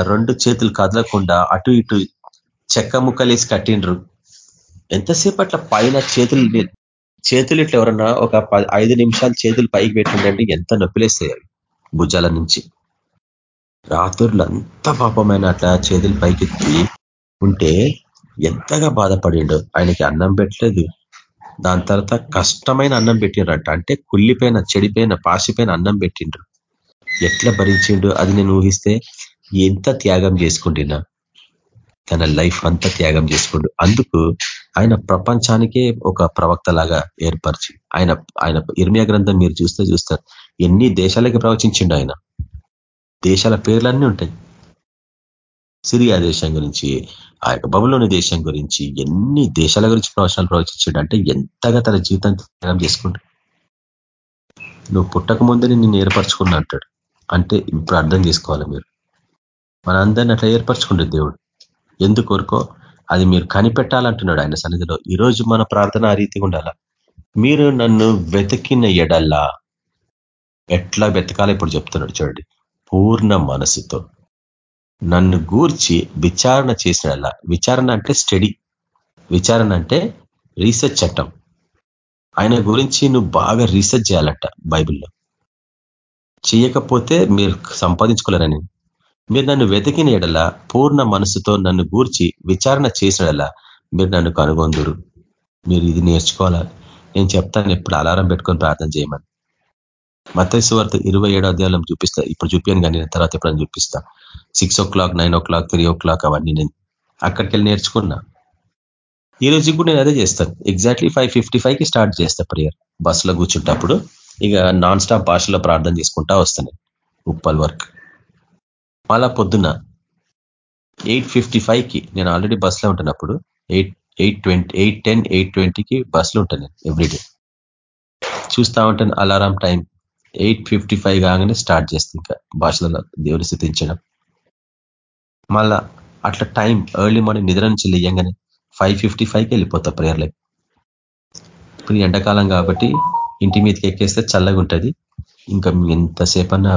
రెండు చేతులు కదలకుండా అటు ఇటు చెక్క ముక్కలేసి కట్టిండ్రు. ఎంతసేపు అట్లా పైన చేతులు చేతులు ఇట్లా ఎవరన్నా ఒక ఐదు నిమిషాలు చేతులు పైకి పెట్టిండండి ఎంత నొప్పిలేస్తాయి అవి భుజాల నుంచి. రాత్రులు అంత పాపమైన అట్లా చేతులు పైకెత్తి ఉంటే ఎంతగా బాధపడిండు. ఆయనకి అన్నం పెట్టలేదు. దాని తర్వాత కష్టమైన అన్నం పెట్టిండ్రంట. అంటే కుళ్ళిపోయిన చెడిపోయిన పాసిపోయిన అన్నం పెట్టిండ్రు. ఎట్లా భరించిండు అది నేను ఊహిస్తే ఎంత త్యాగం చేసుకుంటున్నా తన లైఫ్ అంతా త్యాగం చేసుకుండు. అందుకు ఆయన ప్రపంచానికే ఒక ప్రవక్త లాగా ఏర్పరిచి ఆయన ఆయన ఇర్మియా గ్రంథం మీరు చూస్తే చూస్తారు. ఎన్ని దేశాలకి ప్రవచించిండు ఆయన? దేశాల పేర్లన్నీ ఉంటాయి. సిరియా దేశం గురించి ఆ యొక్క బబులోని దేశం గురించి ఎన్ని దేశాల గురించి ప్రవచనాలు ప్రవచించాడు అంటే ఎంతగా తన జీవితం త్యాగం చేసుకుంటాడు. నువ్వు పుట్టక ముందే నిన్ను ఏర్పరచుకున్నా అంటాడు. అంటే ఇప్పుడు అర్థం చేసుకోవాలి మీరు. మన అందరిని అట్లా ఏర్పరచుకుంటే దేవుడు. ఎందుకు కోరుకో? అది మీరు కనిపెట్టాలంటున్నాడు ఆయన సన్నిధిలో. ఈరోజు మన ప్రార్థన ఆ రీతిగా ఉండాల? మీరు నన్ను వెతికిన ఎడల్లా ఎట్లా వెతకాలో ఇప్పుడు చెప్తున్నాడు చూడండి. పూర్ణ మనసుతో. నన్ను గూర్చి విచారణ చేసినలా విచారణ అంటే స్టడీ. విచారణ అంటే రీసెర్చ్ చట్టం. ఆయన గురించి నువ్వు బాగా రీసెర్చ్ చేయాలట బైబిల్లో. చేయకపోతే మీరు సంపాదించుకోలేరని. మీరు నన్ను వెతికిన ఎడల పూర్ణ మనసుతో నన్ను గూర్చి విచారణ చేసినలా మీరు నన్ను కనుగొందురు. మీరు ఇది నేర్చుకోవాలా? నేను చెప్తాను ఎప్పుడు అలారం పెట్టుకొని ప్రార్థన చేయమని. మతేశ్వార్త ఇరవై ఏడో అధ్యాయం చూపిస్తా. ఇప్పుడు చూపాను కానీ నేను తర్వాత ఎప్పుడైనా చూపిస్తా. Six o'clock nine o'clock three o'clock అవన్నీ నేను అక్కడికి వెళ్ళి నేర్చుకున్నా. ఈ రోజు కూడా నేను అదే చేస్తాను. ఎగ్జాక్ట్లీ ఫైవ్ ఫిఫ్టీ ఫైవ్కి స్టార్ట్ చేస్తా ప్రేయర్ బస్సులో కూర్చుంటప్పుడు ఇక నాన్ స్టాప్ భాషలో ప్రార్థన చేసుకుంటా వస్తాను. ఉప్పల్ వర్క్ మళ్ళా పొద్దున్న ఎయిట్ ఫిఫ్టీ కి నేను ఆల్రెడీ బస్సులో ఉంటున్నప్పుడు eight eight twenty eight ten eight ట్వంటీకి బస్లో ఉంటాను నేను ఎవ్రీడే చూస్తా ఉంటాను alarm time. Eight fifty five కాగానే స్టార్ట్ చేస్తాను ఇంకా భాషలలో దేవుని స్థితించడం. మళ్ళా అట్లా టైం ఎర్లీ మార్నింగ్ నిద్ర నుంచి లేయంగానే ఫైవ్ ఫిఫ్టీ ఫైవ్కి వెళ్ళిపోతా ప్రేయర్లకి ఇప్పుడు ఎండాకాలం కాబట్టి ఇంటి మీదకి ఎక్కేస్తే చల్లగా ఉంటుంది ఇంకా ఎంతసేపన్నా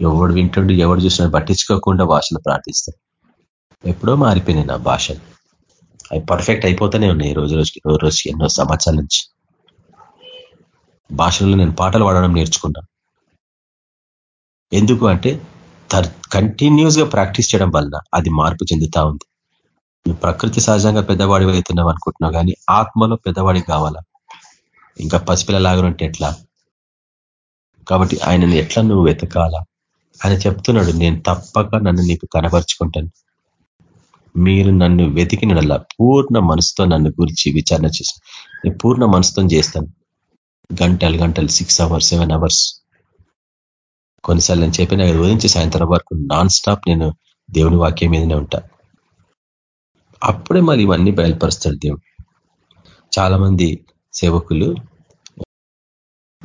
ఎవడు వింటుండు ఎవడు చూసినా పట్టించుకోకుండా భాషలు ప్రార్థిస్తాం ఎప్పుడో మారిపోయినాయి నా భాషలు అవి పర్ఫెక్ట్ అయిపోతూనే ఉన్నాయి రోజు రోజుకి రోజు రోజుకి ఎన్నో సంవత్సరాల నుంచి. భాషల్లో నేను పాటలు పాడడం నేర్చుకున్నా. ఎందుకు అంటే కంటిన్యూస్గా ప్రాక్టీస్ చేయడం వలన అది మార్పు చెందుతా ఉంది. నువ్వు ప్రకృతి సహజంగా పెద్దవాడి అవుతున్నావు అనుకుంటున్నావు కానీ ఆత్మలో పెద్దవాడి కావాలా? ఇంకా పసిపిల్లలాగా ఉంటే ఎట్లా? కాబట్టి ఆయనను ఎట్లా నువ్వు వెతకాలా? ఆయన చెప్తున్నాడు నేను తప్పక నన్ను నీకు కనపరుచుకుంటాను మీరు నన్ను వెతికినలా పూర్ణ మనసుతో నన్ను గురించి విచారణ చేసి నేను పూర్ణ మనసుతో చేస్తాను. గంటలు గంటలు సిక్స్ అవర్స్ సెవెన్ అవర్స్ కొన్నిసార్లు నేను చెప్పిన ఉదయించి సాయంత్రం వరకు నాన్ స్టాప్ నేను దేవుని వాక్యం మీదనే ఉంటా. అప్పుడే మరి ఇవన్నీ బయలుపరుస్తాడు దేవుడు. చాలామంది సేవకులు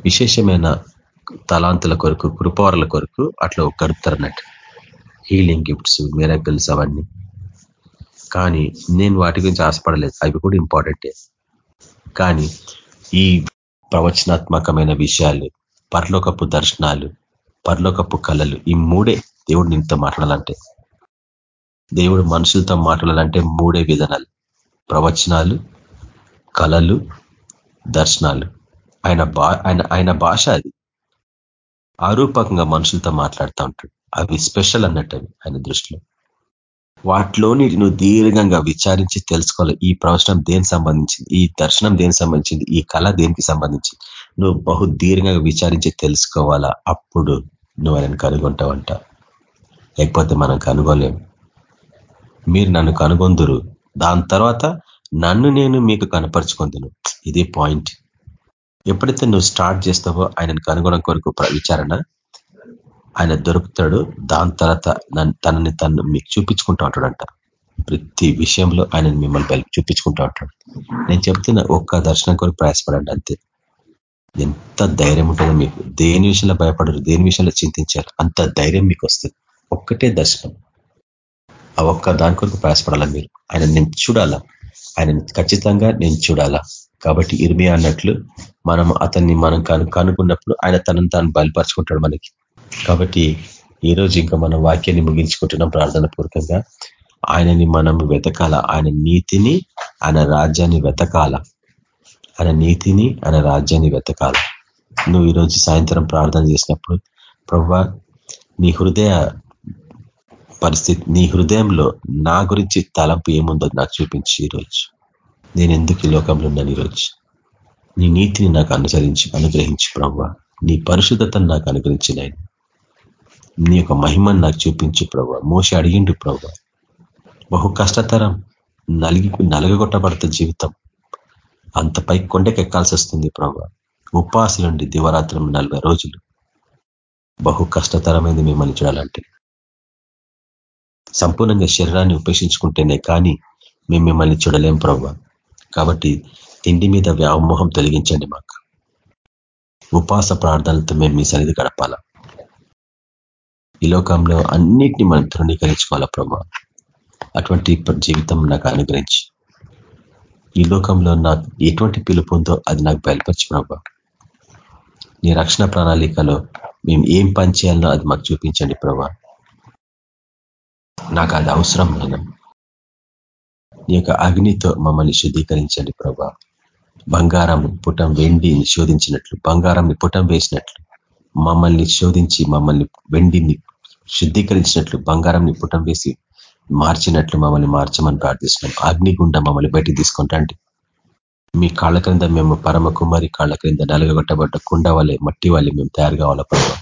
విశేషమైన తలాంతుల కొరకు కృపవరల కొరకు అట్లా గడుపుతారు అన్నట్టు హీలింగ్ గిఫ్ట్స్ మిరకల్స్ అవన్నీ. కానీ నేను వాటి గురించి ఆశపడలేదు. అవి కూడా ఇంపార్టెంటే కానీ ఈ ప్రవచనాత్మకమైన విషయాలు పరలోకపు దర్శనాలు పరలోకపు కళలు ఈ మూడే దేవుడు నీతో మాట్లాడాలంటే. దేవుడు మనుషులతో మాట్లాడాలంటే మూడే విధానాలు. ప్రవచనాలు కళలు దర్శనాలు. ఆయన బా ఆయన ఆయన భాష అది. ఆరూపకంగా మనుషులతో మాట్లాడుతూ ఉంటాడు. అవి స్పెషల్ అన్నట్టు ఆయన దృష్టిలో. వాటిలోని నువ్వు దీర్ఘంగా విచారించి తెలుసుకోవాలి. ఈ ప్రవచనం దేనికి సంబంధించింది? ఈ దర్శనం దేనికి సంబంధించింది? ఈ కళ దేనికి సంబంధించి నువ్వు బహు దీర్ఘంగా విచారించి తెలుసుకోవాలా? అప్పుడు నువ్వు ఆయన కనుగొంటావంట. లేకపోతే మనం కనుగోలేము మీరు నన్ను కనుగొందురు. దాని తర్వాత నన్ను నేను మీకు కనపరుచుకుందును. ఇది పాయింట్. ఎప్పుడైతే నువ్వు స్టార్ట్ చేస్తావో ఆయనను కనుగొనడం కొరకు విచారణ ఆయన దొరుకుతాడు. దాని తర్వాత తనని తను మీకు చూపించుకుంటూ ఉంటాడంట. ప్రతి విషయంలో ఆయన మిమ్మల్ని చూపించుకుంటూ ఉంటాడు. నేను చెప్తున్న ఒక్క దర్శనం కొరకు ప్రయాసపడండి అంతే. ఎంత ధైర్యం ఉంటుందో మీకు. దేని విషయంలో భయపడరు దేని విషయంలో చింతించారు. అంత ధైర్యం మీకు వస్తుంది. ఒక్కటే దర్శనం. ఆ ఒక్క దాని కొరకు ప్రయాసపడాలా మీరు? ఆయన నేను చూడాలా? ఆయన ఖచ్చితంగా నేను చూడాలా? కాబట్టి ఇర్మి అన్నట్లు మనం అతన్ని మనం కను కనుక్కున్నప్పుడు ఆయన తనను తాను బయలుపరుచుకుంటాడు మనకి. కాబట్టి ఈరోజు ఇంకా మనం వాక్యాన్ని ముగించుకుంటున్నాం ప్రార్థన పూర్వకంగా. ఆయనని మనం వెతకాల ఆయన నీతిని ఆయన రాజ్యాన్ని వెతకాల. ఆయన నీతిని ఆయన రాజ్యాన్ని వెతకాల. నువ్వు ఈరోజు సాయంత్రం ప్రార్థన చేసినప్పుడు ప్రభా నీ హృదయ పరిస్థితి నీ హృదయంలో నా గురించి తలంపు ఏముందో నాకు చూపించి ఈరోజు నేను ఎందుకు ఈ లోకంలో ఉన్నాను ఈరోజు? నీ నీతిని నాకు అనుసరించి అనుగ్రహించి ప్రవ్వ. నీ పరిశుద్ధతను నాకు అనుగ్రహించిన నీ యొక్క మహిమను నాకు చూపించి ప్రవ్వ. మోస అడిగిండు ప్రవ్వ బహు కష్టతరం నలిగి నలగగొట్టబడుతుంది జీవితం. అంత పై కొండకెక్కాల్సి వస్తుంది ప్రభావ ఉపాసులండి దివరాత్రం నలభై రోజులు. బహు కష్టతరమైంది మిమ్మల్ని చూడాలంటే. సంపూర్ణంగా శరీరాన్ని ఉపేక్షించుకుంటేనే కానీ మేము మిమ్మల్ని చూడలేం ప్రవ్వ. కాబట్టి తిండి మీద వ్యామోహం తొలగించండి మాకు. ఉపాస ప్రార్థనలతో మేము మీ సన్నిధి గడపాల? ఈ లోకంలో అన్నిటిని మనం తృణీకరించుకోవాలా ప్రభా? అటువంటి జీవితం నాకు అనుగ్రహించి. ఈ లోకంలో నాకు ఎటువంటి పిలుపు ఉందో అది నాకు బయలుపరచు ప్రభా. నీ రక్షణ ప్రణాళికలో మేము ఏం పని అది మాకు చూపించండి ప్రభా. నాకు అది అవసరం నేను నీ యొక్క అగ్నితో మమ్మల్ని శుద్ధీకరించండి ప్రభా. బంగారం పుటం వెండి శోధించినట్లు బంగారంని పుటం వేసినట్లు మమ్మల్ని శోధించి మమ్మల్ని వెండిని శుద్ధీకరించినట్లు బంగారంని పుటం వేసి మార్చినట్లు మమ్మల్ని మార్చమని ప్రార్థిస్తున్నాం. అగ్నిగుండ మమ్మల్ని బయటికి తీసుకుంటాండి మీ కాళ్ళ క్రింద మేము పరమ కుమారి కాళ్ళ క్రింద నలగగొట్టబడ్డ కుండ వాళ్ళే మట్టి వాళ్ళే మేము తయారు కావాలా ప్రభావ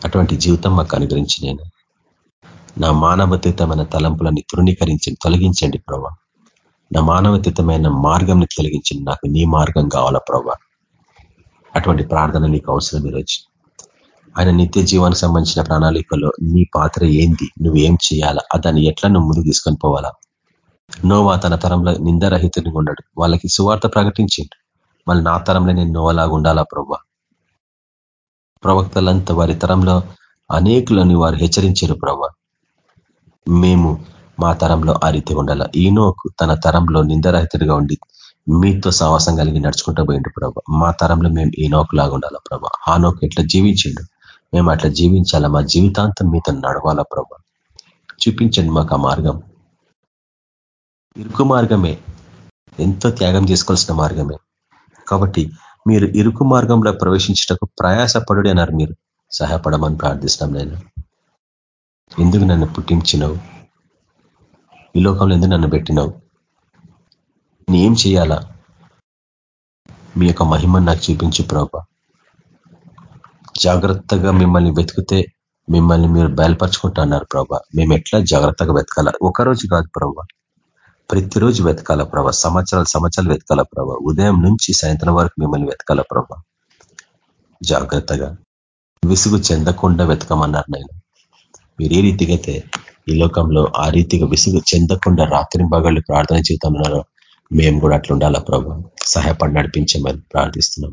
అటువంటి జీవితం మాకు అనుగ్రహించి నేను. నా మానవతీతమైన తలంపులని తృణీకరించండి తొలగించండి ప్రభా. నా మానవతీతమైన మార్గంని తొలగించండి నాకు నీ మార్గం కావాలా ప్రభా. అటువంటి ప్రార్థన నీకు అవసరం ఈరోజు. ఆయన నిత్య జీవానికి సంబంధించిన ప్రణాళికలో నీ పాత్ర ఏంది? నువ్వేం చేయాలా? దాన్ని ఎట్లా నువ్వు ముందుకు తీసుకొని పోవాలా? నోవా తన తరంలో నిందరహితునిగా ఉన్నాడు. వాళ్ళకి సువార్త ప్రకటించిండు. మళ్ళీ నా తరంలో నేను నోవలాగా ఉండాలా ప్రభా? ప్రవక్తలంతా వారి తరంలో అనేకులని వారు హెచ్చరించారు ప్రభా. మేము మా తరంలో ఆ రీతి ఉండాల. ఈనోకు తన తరంలో నిందరహితుడిగా ఉండి మీతో సావాసం కలిగి నడుచుకుంటూ పోయిండు ప్రభా. మా తరంలో మేము ఈనోకు లాగా ఉండాలా ప్రభా. ఆనోకు ఎట్లా జీవించిండు? మేము అట్లా జీవించాలా? మా జీవితాంతం మీతో నడవాలా ప్రభా? చూపించండి మాకు ఆ మార్గం. ఇరుకు మార్గమే. ఎంతో త్యాగం చేసుకోవాల్సిన మార్గమే. కాబట్టి మీరు ఇరుకు మార్గంలో ప్రవేశించటకు ప్రయాసపడు అన్నారు మీరు. సహాయపడమని ప్రార్థిస్తాం నేను ఎందుకు నన్ను పుట్టించినవు? ఈ లోకంలో ఎందుకు నన్ను పెట్టినావు? నేనేం చేయాలా? మీ యొక్క మహిమను నాకు చూపించు ప్రభా. జాగ్రత్తగా మిమ్మల్ని వెతికితే మిమ్మల్ని మీరు బయలుపరచుకుంటా అన్నారు ప్రభా. మేము ఎట్లా జాగ్రత్తగా వెతకాల? ఒకరోజు కాదు ప్రభా. ప్రతిరోజు వెతకాల ప్రభా. సంవత్సరాలు సంవత్సరాలు వెతకాల ప్రభా. ఉదయం నుంచి సాయంత్రం వరకు మిమ్మల్ని వెతకాల ప్రభా. జాగ్రత్తగా విసుగు చెందకుండా వెతకమన్నారు నేను మీరు ఏ రీతిగా ఈ లోకంలో ఆ రీతిగా విసుగు చెందకుండా రాత్రి పగళ్ళు ప్రార్థన జీవితంలో మేము కూడా అట్లా ఉండాలా ప్రభు? సహాయపడి నడిపించమని ప్రార్థిస్తున్నాం.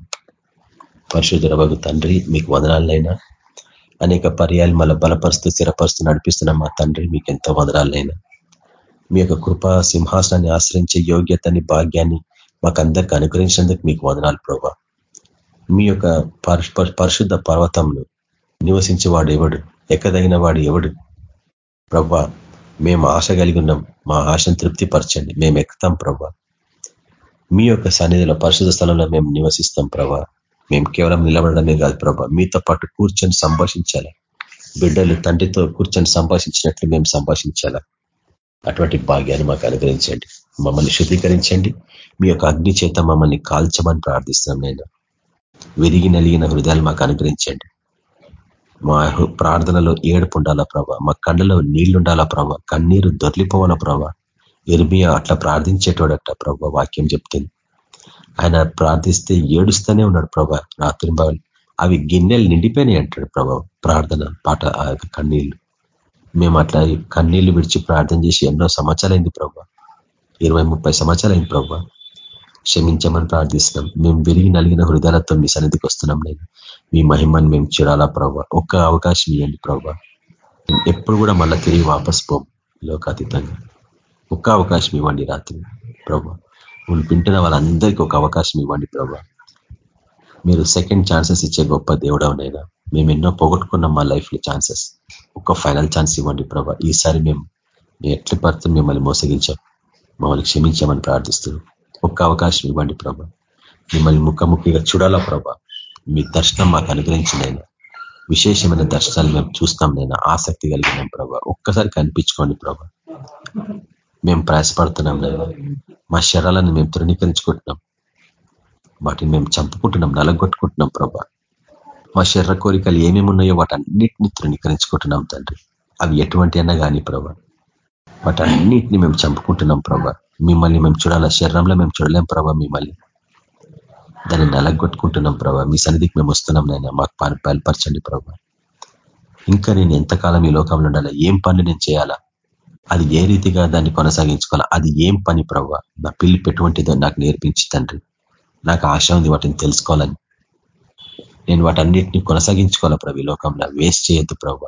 పరిశుద్ధ బగు తండ్రి మీకు వదనాలైనా అనేక పర్యాలు మళ్ళీ బలపరుస్తూ స్థిరపరుస్తూ నడిపిస్తున్న మా తండ్రి మీకు ఎంతో వదనాలైనా మీ యొక్క కృపా సింహాసనాన్ని ఆశ్రయించే యోగ్యతని భాగ్యాన్ని మాకందరికి అనుగ్రహించినందుకు మీకు వదనాలు ప్రభా. మీ యొక్క పరిశుద్ధ పర్వతంలో నివసించేవాడు ఎవడు? ఎక్కదగిన వాడు ఎవడు? ప్రభా మేము ఆశ కలిగి ఉన్నాం మా ఆశను తృప్తిపరచండి మేము ఎక్కుతాం ప్రభా మీ యొక్క సన్నిధిలో పరిశుద్ధ స్థలంలో మేము నివసిస్తాం ప్రభా మేము కేవలం నిలబడమే కాదు ప్రభా మీతో పాటు కూర్చొని సంభాషించాలి. బిడ్డలు తండ్రితో కూర్చొని సంభాషించినట్లు మేము సంభాషించాలా. అటువంటి భాగ్యాన్ని మాకు అనుగ్రహించండి మమ్మల్ని శుద్ధీకరించండి మీ యొక్క అగ్ని చేత మమ్మల్ని కాల్చమని ప్రార్థిస్తున్నాం నేను. విరిగి నలిగిన హృదయాలు మాకు అనుగ్రహించండి. మా ప్రార్థనలో ఏడుపు ఉండాలా ప్రభా? మా కళ్ళలో నీళ్ళుండాలా ప్రభా? కన్నీరు దొర్లిపోవాలా ప్రభా? ఇర్మియా అట్లా ప్రార్థించేటోడట ప్రభా వాక్యం చెప్తుంది. ఆయన ప్రార్థిస్తే ఏడుస్తూనే ఉన్నాడు ప్రభా రాత్రి అవి గిన్నెలు నిండిపోయినాయి అంటాడు ప్రభా ప్రార్థన పాట ఆ మేము అట్లా కన్నీళ్ళు విడిచి ప్రార్థన చేసి ఎన్నో సంవత్సరాలైంది ప్రభా. ఇరవై ముప్పై సంవత్సరాలైంది ప్రభా. క్షమించమని ప్రార్థిస్తున్నాం. మేము విరిగి నలిగిన హృదయాలతో మీ సన్నిధికి వస్తున్నాం నేను. మీ మహిమను మేము చూడాలా ప్రభా. ఒక్క అవకాశం ఇవ్వండి ప్రభా. ఎప్పుడు కూడా మళ్ళీ తిరిగి వాపస్ పోం లోకాతీతంగా. ఒక్క అవకాశం ఇవ్వండి రాత్రి ప్రభా. నువ్వు వింటున్న వాళ్ళందరికీ ఒక అవకాశం ఇవ్వండి ప్రభా. మీరు సెకండ్ ఛాన్సెస్ ఇచ్చే గొప్ప దేవుడవనైనా మేము ఎన్నో పోగొట్టుకున్నాం మా లైఫ్లో ఛాన్సెస్ ఒక ఫైనల్ ఛాన్స్ ఇవ్వండి ప్రభా. ఈసారి మేము మీ ఎట్ల పడుతుంది మిమ్మల్ని మోసగించాం. మమ్మల్ని క్షమించామని ప్రార్థిస్తున్నాం. ఒక్క అవకాశం ఇవ్వండి ప్రభా. మిమ్మల్ని ముఖముఖిగా చూడాలా ప్రభా. మీ దర్శనం మాకు అనుగ్రహించినైనా విశేషమైన దర్శనాలు మేము చూస్తాం నేను ఆసక్తి కలిగినాం ప్రభా. ఒక్కసారి కనిపించుకోండి ప్రభా. మేము ప్రయాసపడుతున్నాం నేను మా శరాలను మేము తృణీకరించుకుంటున్నాం. వాటిని మేము చంపుకుంటున్నాం నలగొట్టుకుంటున్నాం ప్రభా. మా శరీర కోరికలు ఏమేమి ఉన్నాయో వాటన్నిటిని తృణీకరించుకుంటున్నాం తండ్రి. అవి ఎటువంటి అన్నా కానీ ప్రభా. వాటన్నిటిని మేము చంపుకుంటున్నాం ప్రభా. మిమ్మల్ని మేము చూడాలా? శరీరంలో మేము చూడలేం ప్రభా మిమ్మల్ని. దాన్ని నలగొట్టుకుంటున్నాం ప్రభా. మీ సన్నిధికి మేము వస్తున్నాం నాయన. మాకు బయలుపరచండి ప్రభా. ఇంకా నేను ఎంతకాలం ఈ లోకంలో ఉండాలా? ఏం పని నేను చేయాలా? అది ఏ రీతిగా దాన్ని కొనసాగించుకోవాలా? అది ఏం పని ప్రభా? నా పిల్లి ఎటువంటిదో నాకు నేర్పించి తండ్రి. నాకు ఆశ ఉంది వాటిని తెలుసుకోవాలని. నేను వాటన్నిటిని కొనసాగించుకోవాలా ప్రభు లోకంలో? వేస్ట్ చేయొద్దు ప్రభు.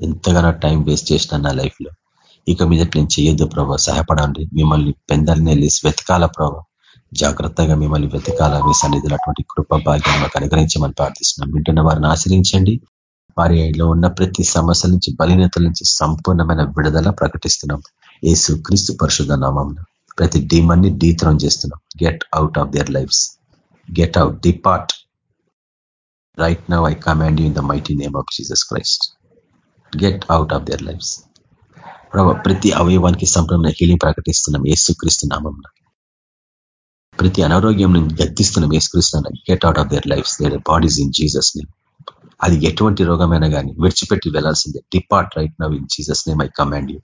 ఎంతగానో టైం వేస్ట్ చేసిన నా లైఫ్లో. ఇక మీద నేను చేయొద్దు ప్రభావ సహాయపడండి. మిమ్మల్ని పెందల్ని వెళ్ళి వెతకాల ప్రభావ జాగ్రత్తగా మిమ్మల్ని వెతకాల మీ సన్నిధిలో అటువంటి కృప భాగ్యం మాకు అనుగ్రహించమని ప్రార్థిస్తున్నాం. వింటున్న వారిని ఆశ్రయించండి. వారిలో ఉన్న ప్రతి సమస్యల నుంచి బలీనతల నుంచి సంపూర్ణమైన విడుదల ప్రకటిస్తున్నాం. ఏసు క్రీస్తు పరిశుద్ధ నామం ప్రతి డీమన్ని డీత్రం చేస్తున్నాం. Get out of their lives get out depart right now I command you in the mighty name of Jesus Christ get out of their lives ప్రతి అవయవానికి సంపూర్ణ హీలింగ్ ప్రకటిస్తున్నాం. ఏసుక్రీస్తు నామం ప్రతి అనారోగ్యం నుంచి గద్దిస్తున్నాం. ఏసుక్రీస్తు get out of their lives their bodies in Jesus name అది ఎటువంటి రోగమైనా కానీ విడిచిపెట్టి వెళ్ళాల్సిందే. Depart right now in Jesus name I command you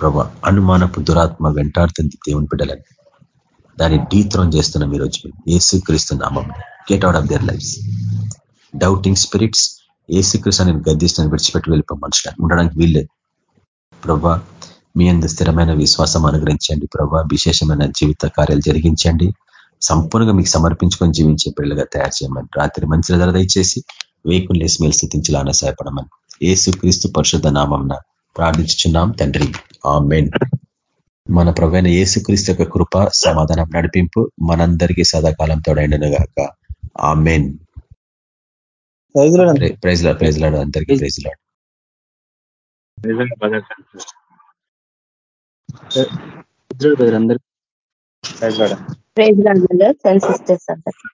ప్రభా అనుమానపు దురాత్మ వెంటాడుతుంది దేవుని బిడ్డలని. దాన్ని డీత్రోన్ చేస్తున్నాం ఈరోజు ఏసుక్రీస్తు నామం get out of their lives doubting spirits Yesukreestu నేను గద్దిస్తాను విడిచిపెట్టి వెళ్ళిపో మనుషులు ఉండడానికి వీల్లేదు. ప్రభా మీ అందు స్థిరమైన విశ్వాసం అనుగ్రహించండి ప్రభా. విశేషమైన జీవిత కార్యాలు జరిగించండి. సంపూర్ణంగా మీకు సమర్పించుకొని జీవించే పిల్లలుగా తయారు చేయమని రాత్రి మంచి ధర దయచేసి వేకులు లేసి మేలు స్థితించాలని సహాయపడమని ఏసు క్రీస్తు పరిశుద్ధ నామం ప్రార్థించుచున్నాం తండ్రి. ఆ మెయిన్ మన ప్రవైన ఏసుక్రీస్తు యొక్క కృప సమాధానం నడిపింపు మనందరికీ సదాకాలం తోడైండను గాక. ఆ main praise Lord. Praise Lord అందరికీ ప్రైజ్ అందరికీ ప్రైజ్ లాడ్ సిస్టర్స్ అందరికీ.